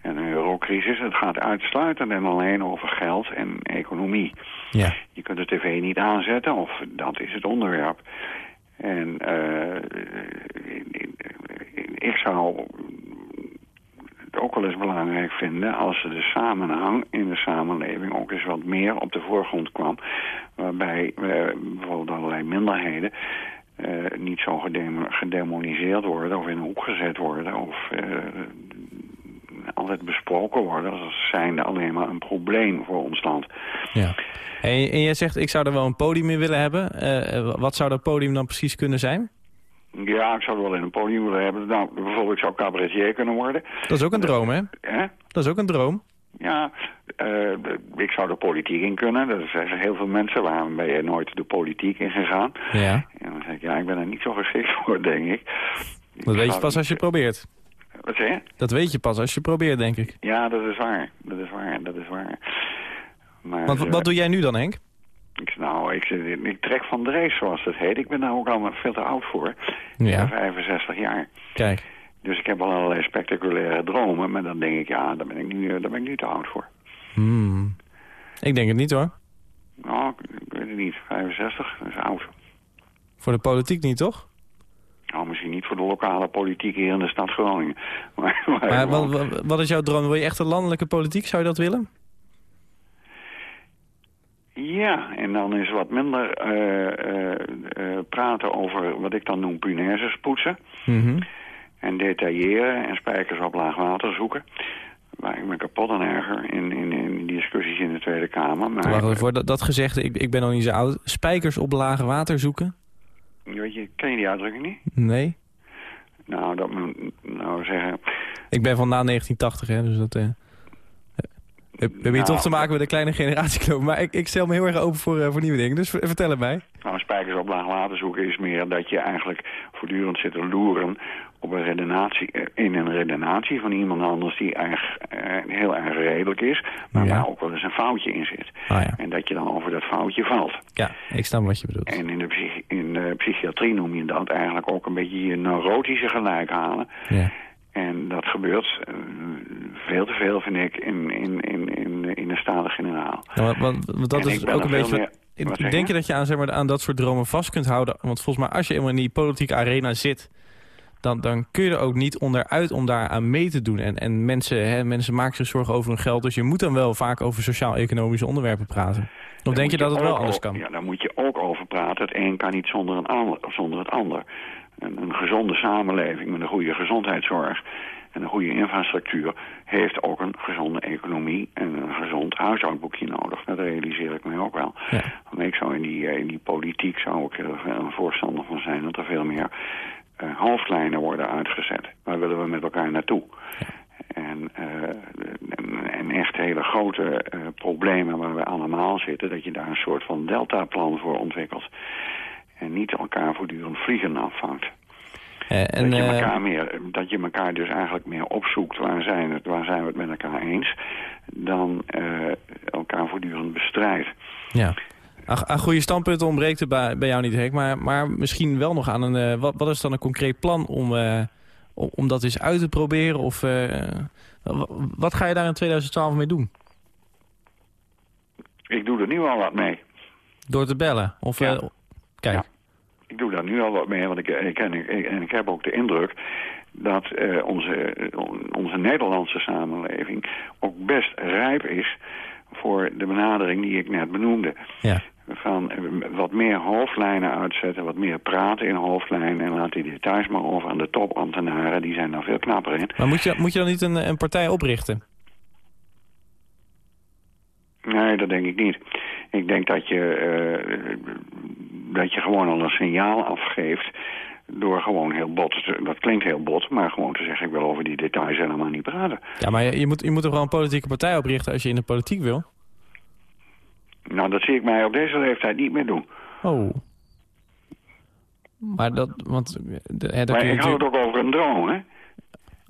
En een eurocrisis, het gaat uitsluitend en alleen over geld en economie. Ja. Je kunt de tv niet aanzetten of dat is het onderwerp. En eh, ik zou ook wel eens belangrijk vinden als de samenhang in de samenleving ook eens wat meer op de voorgrond kwam. Waarbij eh, bijvoorbeeld allerlei minderheden eh, niet zo gedemo- gedemoniseerd worden of in een hoek gezet worden of eh, altijd besproken worden als zijnde alleen maar een probleem voor ons land. Ja. En, en jij zegt, ik zou er wel een podium in willen hebben. Wat zou dat podium dan precies kunnen zijn? Ja, ik zou wel in een podium willen hebben. Nou, bijvoorbeeld, ik zou cabaretier kunnen worden. Dat is ook een droom, hè? Hè? Dat is ook een droom. Ja, eh, ik zou de politiek in kunnen. Dat zeggen heel veel mensen. Waarom ben je nooit de politiek in gegaan? Ja. En dan zeg ik, ja, ik ben er niet zo geschikt voor, denk ik. Dat weet je pas als je probeert. Wat zeg je? Dat weet je pas als je probeert, denk ik. Ja, dat is waar. Dat is waar, dat is waar. Maar, Want eh, wat doe jij nu dan, Henk? Ik, nou, ik, ik trek van de race, zoals dat heet. Ik ben daar ook al veel te oud voor. Ja. ben 65 jaar. Kijk. Dus ik heb al allerlei spectaculaire dromen. Maar dan denk ik, ja, daar ben ik nu, daar ben ik nu te oud voor. Hmm. Ik denk het niet hoor. Nou, ik, ik weet het niet. 65, dat is oud. Voor de politiek niet, toch? Nou, misschien niet voor de lokale politiek hier in de stad Groningen. Maar, maar, Maar wat, wat- wat is jouw droom? Wil je echt een landelijke politiek? Zou je dat willen? Ja, en dan is wat minder eh, eh, eh, praten over wat ik dan noem punaises poetsen. Mhm. En detailleren en spijkers op laag water zoeken. Waar ik me kapot aan erger in, in, in die discussies in de Tweede Kamer. Maar Wacht even, voor dat, dat gezegde, ik, ik ben nog niet zo oud. Spijkers op lage water zoeken? weet je, ken je die uitdrukking niet? Nee. Nou, dat moet nou zeggen... Ik ben van na 1980, hè, dus dat... eh, we hebben hier Nou, toch te maken met een kleine generatiekloof. Maar ik, ik stel me heel erg open voor, eh, voor nieuwe dingen. Dus ver- vertel het mij. Nou, spijkers op laag water zoeken is meer dat je eigenlijk voortdurend zit te loeren op een redenatie, eh, in een redenatie van iemand anders die erg, eh, heel erg redelijk is, maar waar ook wel eens een foutje in zit. Ah, ja. En dat je dan over dat foutje valt. ja, ik snap wat je bedoelt. En in de, in de psychiatrie noem je dat eigenlijk ook een beetje je neurotische gelijk halen. Ja. En dat gebeurt eh, veel te veel, vind ik, in, in, in, in, in de Staten-Generaal. Ja, want, dat En is ook een beetje... meer- wat denk je? je dat je aan, zeg maar, aan dat soort dromen vast kunt houden? Want volgens mij, als je eenmaal in die politieke arena zit... Dan, dan kun je er ook niet onderuit om daar aan mee te doen. En, en mensen, hè, mensen maken zich zorgen over hun geld. Dus je moet dan wel vaak over sociaal-economische onderwerpen praten. Of Daar denk je moet dat het wel anders kan? Ja, daar moet je ook over praten. Het een kan niet zonder, een ander, zonder het ander. Een, een gezonde samenleving met een goede gezondheidszorg en een goede infrastructuur heeft ook een gezonde economie en een gezond huishoudboekje nodig. Dat realiseer ik mij ook wel. Maar ik zou in die, eh, in die politiek zou ik er een voorstander van zijn dat er veel meer eh, hoofdlijnen worden uitgezet. Waar willen we met elkaar naartoe? En, eh, en, en echt hele grote eh, problemen waar we allemaal zitten... dat je daar een soort van deltaplan voor ontwikkelt. En niet elkaar voortdurend vliegen afvangt. Eh, en, dat, je eh, elkaar meer, dat je elkaar dus eigenlijk meer opzoekt... waar zijn, het, waar zijn we het met elkaar eens... dan eh, elkaar voortdurend bestrijdt. Ja. Aan, goede standpunten ontbreekt het bij, jou niet, Henk. Maar, maar misschien wel nog aan een... wat, wat is dan een concreet plan om, om, dat eens uit te proberen? Of wa- wat ga je daar in 2012 mee doen? Ik doe er nu al wat mee. Door te bellen? Of, kijk. Ik doe daar nu al wat mee, want ik, ik, en, ik, en ik heb ook de indruk dat eh, onze, eh, onze Nederlandse samenleving ook best rijp is voor de benadering die ik net benoemde. Ja. Van eh, wat meer hoofdlijnen uitzetten, wat meer praten in hoofdlijnen... en laat die details maar over aan de topambtenaren, die zijn daar veel knapper in. Maar moet je, moet je dan niet een, een partij oprichten? Nee, dat denk ik niet. Ik denk dat je, eh, dat je gewoon al een signaal afgeeft door gewoon heel bot, te- dat klinkt heel bot, maar gewoon te zeggen ik wil over die details helemaal niet praten. Ja, maar je, je, moet, je moet toch wel een politieke partij oprichten als je in de politiek wil? Nou, dat zie ik mij op deze leeftijd niet meer doen. Oh. Maar dat, want... de- Hè, dan maar ik hou het natuurlijk- ook over een droom, hè?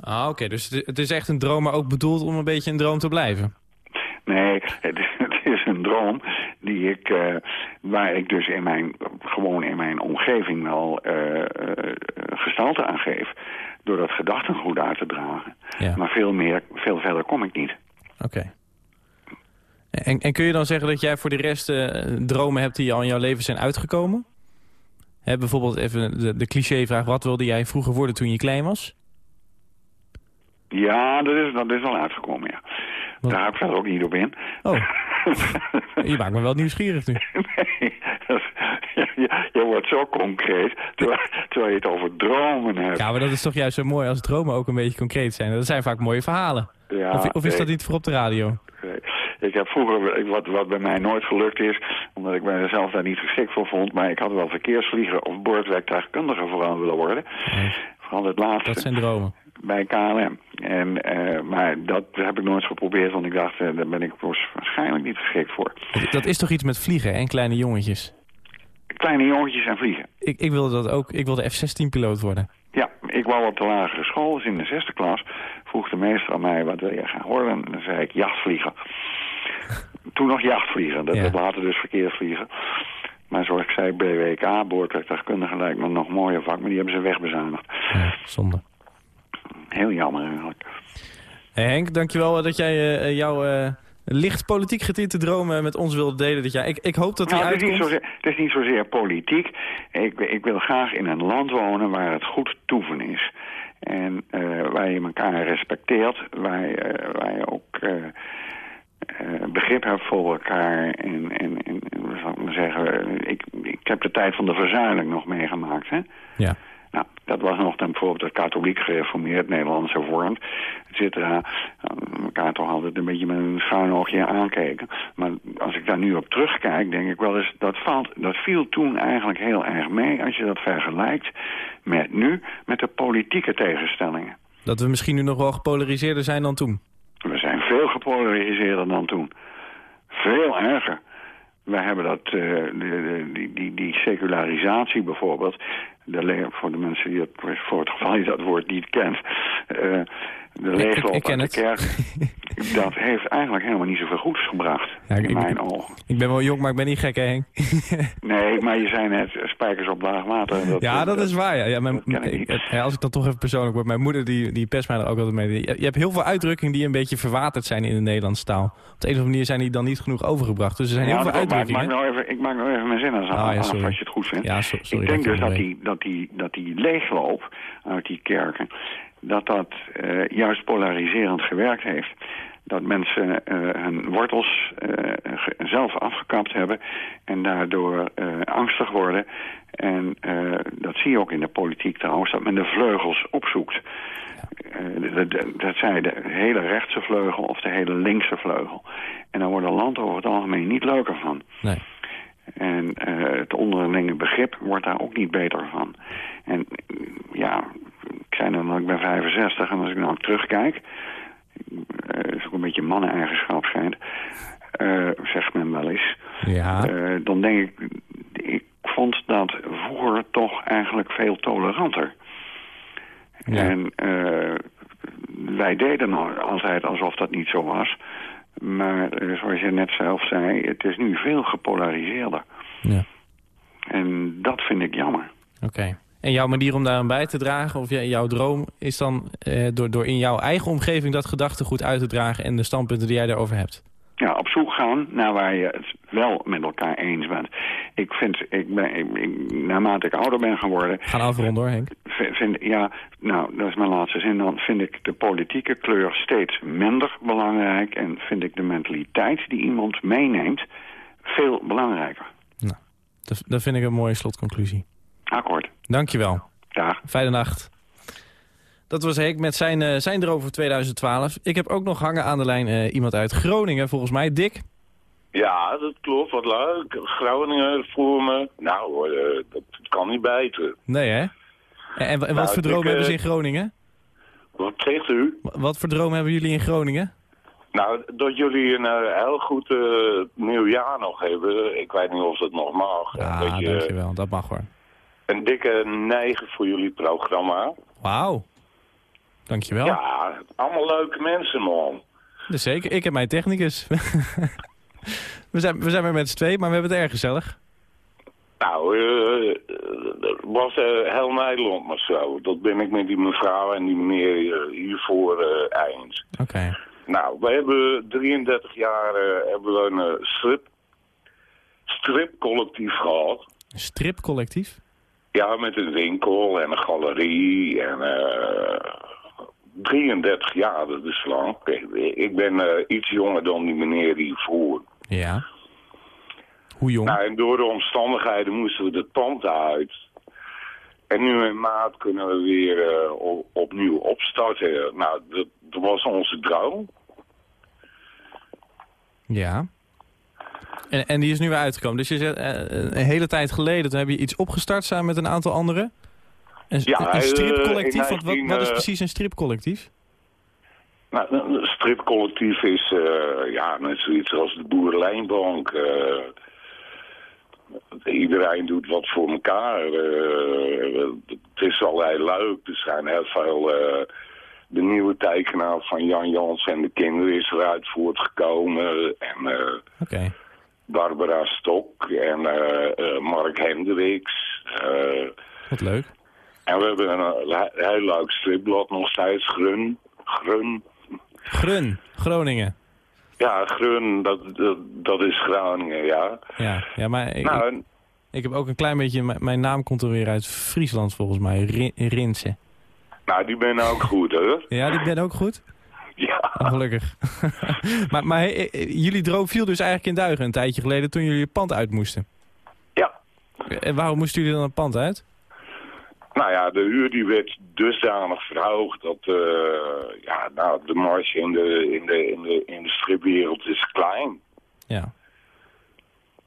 Ah, oké. dus het, het is echt een droom, maar ook bedoeld om een beetje een droom te blijven. Nee, het, het is een droom die ik, eh, waar ik dus in mijn, gewoon in mijn omgeving wel eh, eh, gestalte aan geef. Door dat gedachtengoed uit te dragen. Ja. Maar veel, meer, veel verder kom ik niet. Oké. En, en kun je dan zeggen dat jij voor de rest dromen hebt die al in jouw leven zijn uitgekomen? Hè, bijvoorbeeld even de, de clichévraag, wat wilde jij vroeger worden toen je klein was? Ja, dat is, dat is wel uitgekomen, ja. Daar ga ik verder ook niet op in. Oh, je maakt me wel nieuwsgierig nu. Nee, dat is- je, wordt zo concreet, terwijl, terwijl je het over dromen hebt. Ja, maar dat is toch juist zo mooi als dromen ook een beetje concreet zijn. Dat zijn vaak mooie verhalen. Ja, of, of is nee. dat niet voor op de radio? Nee. Ik heb vroeger, ik- wat, wat bij mij nooit gelukt is, omdat ik mezelf daar niet geschikt voor vond, maar ik had wel verkeersvlieger of boordwerktuigkundige vooral willen worden. Vooral het laatste. Dat zijn dromen. Bij KLM. En, eh, maar dat heb ik nooit geprobeerd, want ik dacht, eh, daar ben ik waarschijnlijk niet geschikt voor. Dat, is toch iets met vliegen en kleine jongetjes? Kleine jongetjes en vliegen. Ik, ik wilde dat ook. Ik wilde F-16-piloot worden. Ja, ik wou op de lagere school, dus in de zesde klas, vroeg de meester aan mij, wat wil je gaan worden? En dan zei ik, jachtvlieger. toen nog jachtvliegen. Dat werd later dus verkeersvliegen. Maar zoals ik zei, BWK, boordwerktuigkundige, lijkt me nog een mooie vak, maar die hebben ze wegbezuinigd. zonde. Heel jammer eigenlijk. Henk, dankjewel dat jij eh, jouw eh, licht politiek getinte dromen met ons wilde delen dit jaar. Ik, ik hoop dat die Nou, het, is niet uitkomt. zozeer, het is niet zozeer politiek. Ik, ik wil graag in een land wonen waar het goed toeven is. En eh, waar je elkaar respecteert, waar, je- eh, waar je ook eh, eh, begrip hebt voor elkaar. En, en, en zal ik maar zeggen, eh, ik, ik heb de tijd van de verzuiling nog meegemaakt. Hè? Ja. Nou, dat was nog dan bijvoorbeeld het katholiek gereformeerd Nederlands hervormd, et cetera. eh, elkaar toch altijd een beetje met een schuin oogje aankeken. Maar als ik daar nu op terugkijk, denk ik wel eens, dat, valt, dat viel toen eigenlijk heel erg mee als je dat vergelijkt met nu, met de politieke tegenstellingen. Dat we misschien nu nog wel gepolariseerder zijn dan toen. We zijn veel gepolariseerder dan toen. Veel erger. We hebben dat, eh, die, die, die secularisatie bijvoorbeeld. De voor de mensen die het, voor het geval je dat woord niet kent. eh, de leegloop ik uit de kerk. dat heeft eigenlijk helemaal niet zoveel goeds gebracht. in mijn ogen. Ik ben wel jong, maar ik ben niet gek, hè Henk? Nee, maar je zei net eh, spijkers op laag water. Dat, ja, dat is waar. Ja. Ja, mijn, ik- als ik dan toch even persoonlijk word, mijn moeder die, die pest mij er ook altijd mee. Je, je hebt heel veel uitdrukkingen die een beetje verwaterd zijn in de Nederlandse taal. Op de een of andere manier zijn die dan niet genoeg overgebracht. Dus er zijn Ja, heel veel maar ik, maak uitdrukkingen. nou even, ik maak nou even mijn zin aan Ah, sorry. als je het goed vindt. Ja, so- sorry ik denk dus dat die, dat, die, dat die leegloop uit die kerken... dat dat eh, juist polariserend gewerkt heeft. Dat mensen eh, hun wortels eh, zelf afgekapt hebben... en daardoor angstig worden. En dat zie je ook in de politiek trouwens... dat men de vleugels opzoekt. Dat, dat, dat zij de hele rechtse vleugel of de hele linkse vleugel. En daar wordt een land over het algemeen niet leuker van. Nee. En eh, het onderlinge begrip wordt daar ook niet beter van. En ja, ik zei dan dat ik ben 65 en als ik nou terugkijk... dat is ook een beetje mannen-eigenschap schijnt... eh, zegt men wel eens... Ja. dan denk ik... Ik vond dat vroeger toch eigenlijk veel toleranter. En eh, wij deden altijd alsof dat niet zo was. Maar eh, zoals je net zelf zei, het is nu veel gepolariseerder. Ja. En dat vind ik jammer. Oké. En jouw manier om daar aan bij te dragen, of jouw droom, is dan eh, door, door in jouw eigen omgeving dat gedachtegoed uit te dragen en de standpunten die jij daarover hebt? Ja, op zoek gaan naar waar je het wel met elkaar eens bent. Ik vind, ik ben, ik, ik- naarmate ik ouder ben geworden... Gaan afronden hoor, Henk. Vind, ja, nou, dat is mijn laatste zin. Dan vind ik de politieke kleur steeds minder belangrijk... en vind ik de mentaliteit die iemand meeneemt veel belangrijker. Dat, dat vind ik een mooie slotconclusie. Akkoord. Dankjewel. Dag. Fijne nacht. Dat was Henk met zijn, eh, zijn droom voor 2012. Ik heb ook nog hangen aan de lijn eh, iemand uit Groningen, volgens mij. Dick. Ja, dat klopt. Wat leuk. Groningen voor me. Nou, eh, dat kan niet bijten. Nee, hè? En, en, en wat Nou, voor dromen hebben ze in Groningen? Wat zegt u? Wa- Wat voor dromen hebben jullie in Groningen? Nou, dat jullie een heel goed eh, nieuwjaar nog hebben. Ik weet niet of dat nog mag. Ja, dat je dankjewel. Dat mag hoor. een dikke negen voor jullie programma. Wauw. Dankjewel. Ja, allemaal leuke mensen, man. Dus zeker. Ik heb mijn technicus. we, zijn, we zijn maar met z'n twee, maar we hebben het erg gezellig. Nou, eh, dat was eh, heel Nederland maar zo. Dat ben ik met die mevrouw en die meneer eh, hiervoor eh, eens. Oké. Nou, we hebben 33 jaar eh, hebben we een eh, strip, stripcollectief gehad. Een stripcollectief? Ja, met een winkel en een galerie en eh 33 jaar, dat is lang. Ik- ben eh, iets jonger dan die meneer hiervoor. Ja. Hoe jong? Nou, en door de omstandigheden moesten we het pand uit. En nu in maart kunnen we weer eh, opnieuw opstarten. Nou, dat, dat was onze droom. Ja. En, en die is nu weer uitgekomen. Dus je zegt, eh, een hele tijd geleden toen heb je iets opgestart samen met een aantal anderen. Een, Ja, een eh, stripcollectief? wat, 19, wat is eh, precies een stripcollectief? Nou, een stripcollectief is eh, ja, net zoiets als de Boerenlijnbank. iedereen doet wat voor elkaar. het is al heel leuk. Er zijn heel veel de nieuwe tekenaar van Jan Jans en de kinderen is eruit voortgekomen. En. Barbara Stok en Mark Hendricks. Wat leuk. En we hebben een eh, heel leuk stripblad nog steeds, Grun. Grun. Grun, Groningen. Ja, Grun, dat, dat, dat is Groningen, ja. Ja, ja maar ik, Nou, ik, ik heb ook een klein beetje... Mijn naam komt er weer uit Friesland volgens mij. Rin- Rinse. Nou, die ben ook goed, hoor. Ja, die ben ook goed? Ja. Oh, gelukkig. maar maar eh, eh, jullie droom viel dus eigenlijk in duigen een tijdje geleden toen jullie je pand uit moesten. Ja. En waarom moesten jullie dan het pand uit? Nou ja, de huur die werd dusdanig verhoogd dat eh, ja, nou, de marge in de, in, de, in, de, in de stripwereld is klein. Ja.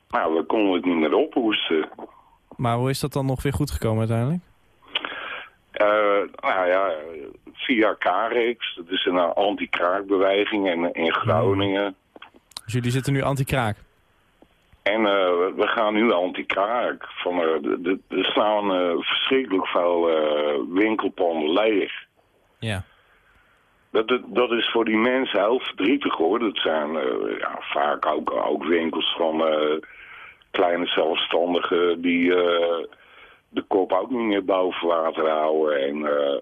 Nou, we konden het niet meer ophoesten. Maar hoe is dat dan nog weer goed gekomen uiteindelijk? Eh, nou ja, via Carex, dat is een anti-kraakbeweging in, in Groningen. Dus jullie zitten nu anti-kraak? En eh, we- gaan nu anti-kraak. Van, eh, Er staan eh, verschrikkelijk veel eh, winkelpanden leeg. Ja. Dat, dat, dat is voor die mensen heel verdrietig hoor. Dat zijn eh, ja, vaak ook, ook winkels van eh, kleine zelfstandigen die eh, de kop ook niet meer boven water houden. En, eh,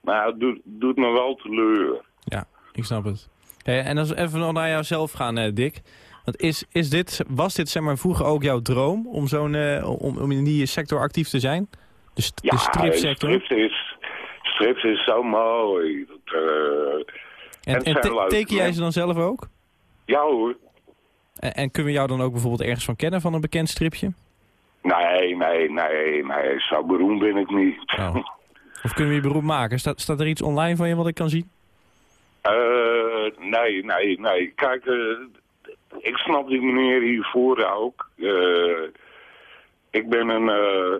maar het doet, doet me wel teleur. Ja, ik snap het. Hey, en als we even nog naar jouzelf gaan, eh, Dick. Want is, is dit, was dit zeg maar, vroeger ook jouw droom om, zo'n, eh, om, om in die sector actief te zijn? De, st- de stripsector? strips is, strips is zo mooi. Dat, eh, En, teken jij ze dan zelf ook? Ja hoor. En, en kunnen we jou dan ook bijvoorbeeld ergens van kennen van een bekend stripje? Nee, nee, nee, nee. Zo beroemd ben ik niet. Oh. Of kunnen we je beroep maken? Staat, staat er iets online van je wat ik kan zien? Eh, nee, nee, nee. Kijk, ik snap die meneer hiervoor ook. Eh, ik ben een uh,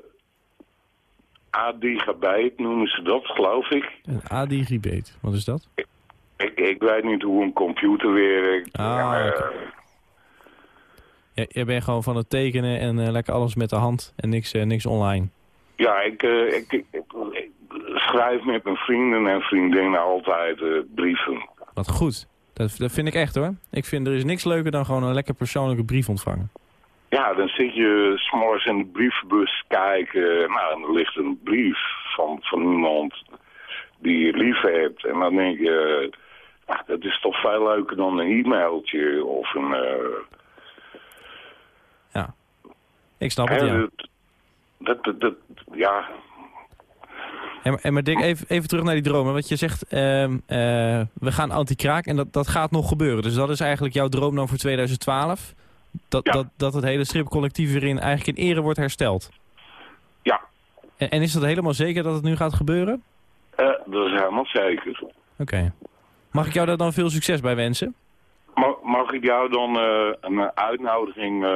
noemen ze dat, geloof ik. Een AD-ribeet, wat is dat? ik. Ik weet niet hoe een computer werkt. Ah, En, eh, oké. Jij, bent gewoon van het tekenen en eh, lekker alles met de hand en niks, eh, niks online. ja, ik, eh, ik, schrijf met mijn vrienden en vriendinnen altijd eh, brieven. Wat goed. Dat, dat vind ik echt hoor. Ik vind er is niks leuker dan gewoon een lekker persoonlijke brief ontvangen. Ja, dan zit je s'morgens in de brievenbus kijken. Nou, en er ligt een brief van, van iemand die je lief hebt. En dan denk je, dat is toch veel leuker dan een e-mailtje of een... eh, Ik snap het, ja. dat, dat- ja, En, maar- en maar Dick, even, even terug naar die dromen. Want je zegt, ehm, eh, we gaan anti-kraak en dat, dat gaat nog gebeuren. Dus dat is eigenlijk jouw droom dan voor 2012? Dat, dat, dat het hele stripcollectief weer in, eigenlijk in ere wordt hersteld? Ja. En, en is dat helemaal zeker dat het nu gaat gebeuren? eh, dat is helemaal zeker. Oké. Mag ik jou daar dan veel succes bij wensen? Mag, mag ik jou dan eh, een uitnodiging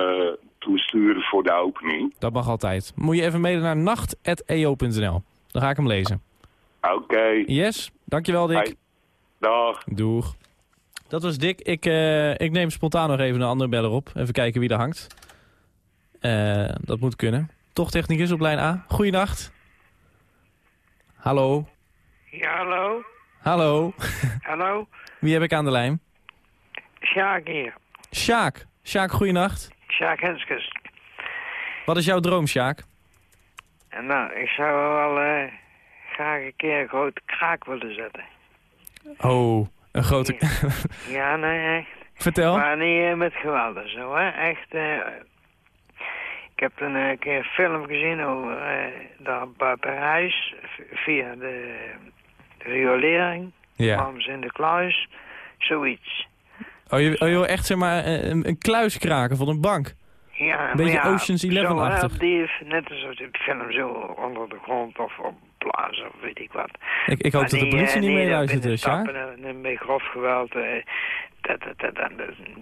toesturen voor de opening? Dat mag altijd. Moet je even mailen naar nacht.eo.nl. Dan ga ik hem lezen. Oké. Yes, dankjewel Dick. Dag. Doeg. Dat was Dick. Ik, eh, ik neem spontaan nog even een andere beller op. Even kijken wie er hangt. Eh, dat moet kunnen. Toch technicus op lijn A. Goeienacht. Hallo. Ja, hallo. Hallo. Hallo. Wie heb ik aan de lijn? Sjaak hier. Sjaak. Sjaak, goeienacht. Sjaak Henskes. Wat is jouw droom, Sjaak? Nou, ik zou wel eh, graag een keer een grote kraak willen zetten. Oh, een grote... Ja, nee, echt. Vertel. Maar niet eh, met geweld en zo, hè. Echt, eh, ik heb een keer een film gezien over daar bij via de, de riolering. Ja. Kwamen ze in de kluis, zoiets. Oh, je, oh, je wil echt zeg maar een, een kluis kraken van een bank. Ja, Een beetje ja, Ocean's zo, 11-achtig. hè, Die, net als de film zo onder de grond of op blazen of weet ik wat. Ik, ik hoop Maar dat de niet, politie niet Sjaak. binnen stappen en een beetje grof geweld, eh, dat, dat, dat, dat,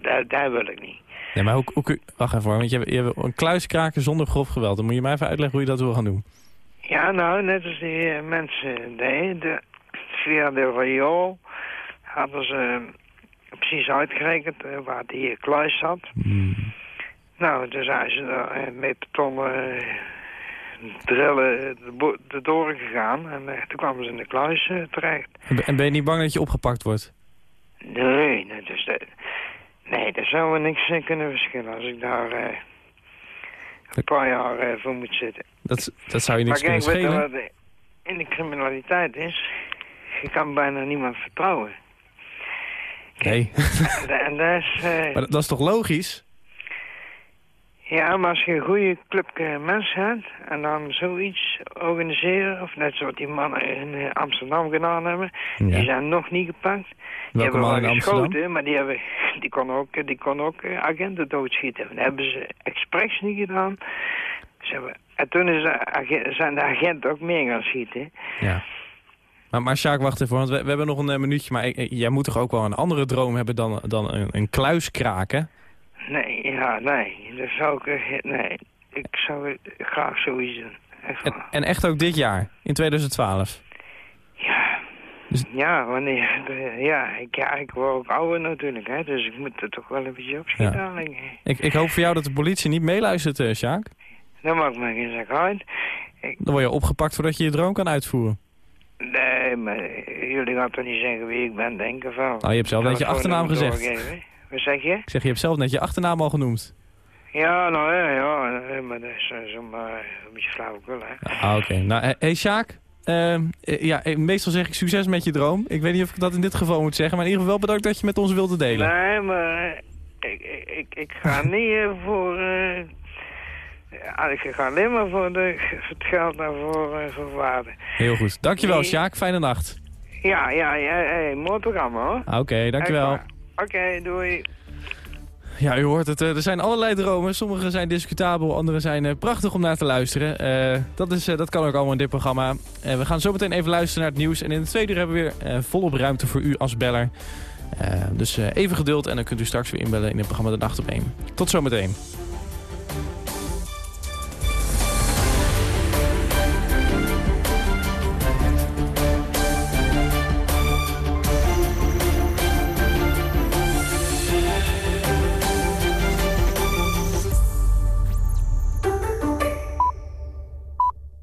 dat- daar, wil ik niet. Nee, maar hoe, hoe kun- wacht even hoor, want je, je wil een kluis kraken zonder grof geweld. Dan moet je mij even uitleggen hoe je dat wil gaan doen. Ja, nou, net als die eh, mensen deden, de, via de riool hadden ze eh, precies uitgerekend waar die kluis zat. Nou, toen zijn ze eh, met beton eh, drillen de, de doorn gegaan. En eh, toen kwamen ze in de kluis eh, terecht. En ben- En ben je niet bang dat je opgepakt wordt? Nee, nee, dus, dat- nee, daar zou er niks in kunnen verschillen als ik daar eh, een paar jaar eh, voor moet zitten. Dat, dat zou je niks maar kijk, kunnen schelen. wat eh, in de criminaliteit is? Je kan bijna niemand vertrouwen. Nee. En, en dat is... eh, Maar dat, dat is toch logisch? Ja, maar als je een goede club eh, mensen hebt en dan zoiets organiseren, of net zoals die mannen in eh, Amsterdam gedaan hebben, die zijn nog niet gepakt. Die hebben wel Amsterdam? geschoten, maar die, hebben, die kon ook, die kon ook eh, agenten doodschieten. Dat hebben ze expres niet gedaan. Ze hebben, en toen is de zijn de agenten ook meer gaan schieten. Ja. Maar, maar Sjaak, wacht even, want we, we hebben nog een eh, minuutje. Maar jij moet toch ook wel een andere droom hebben dan, dan een, een kluis kraken? Nee, ja, nee. Dat zou ik, eh, nee. Ik zou graag zoiets doen. En, en echt ook dit jaar, in 2012? Ja, wanneer, de- ja, ik, ja, ik word ook ouder natuurlijk, hè, dus ik moet er toch wel een beetje opschieten. Ja. Ja. Ik, ik hoop voor jou dat de politie niet meeluistert, eh Sjaak. Dat maakt me geen zak uit. Ik, Dan word je opgepakt voordat je je droom kan uitvoeren. nee, maar jullie gaan toch niet zeggen wie ik ben, denken van. Nou, je hebt zelf net je achternaam gezegd. Wat zeg je? Ik zeg, je hebt zelf net je achternaam al genoemd. Ja, nou ja, ja, maar dat is eh, een beetje flauwekul, hè. Ah, oké. Nou, hé hey, Sjaak. ehm, eh, ja, eh, meestal zeg ik succes met je droom. Ik weet niet of ik dat in dit geval moet zeggen, maar in ieder geval bedankt dat je met ons wilde delen. Nee, maar eh, ik, ik, ik, ga niet eh, voor... eh, ik ga alleen maar voor, de, het geld en voor, eh, voor waarde. Heel goed. Dankjewel. Sjaak. Fijne nacht. Ja, ja, ja, hey, mooi programma hoor. Ah, Oké, dankjewel. Oké, doei. Ja, u hoort het. eh, Er zijn allerlei dromen. Sommige zijn discutabel, andere zijn eh, prachtig om naar te luisteren. Eh, dat, is, eh, dat kan ook allemaal in dit programma. Eh, we gaan zo meteen even luisteren naar het nieuws. En in het tweede uur hebben we weer volop ruimte voor u als beller. Dus even geduld en dan kunt u straks weer inbellen in het programma De Nacht op 1. Tot zometeen.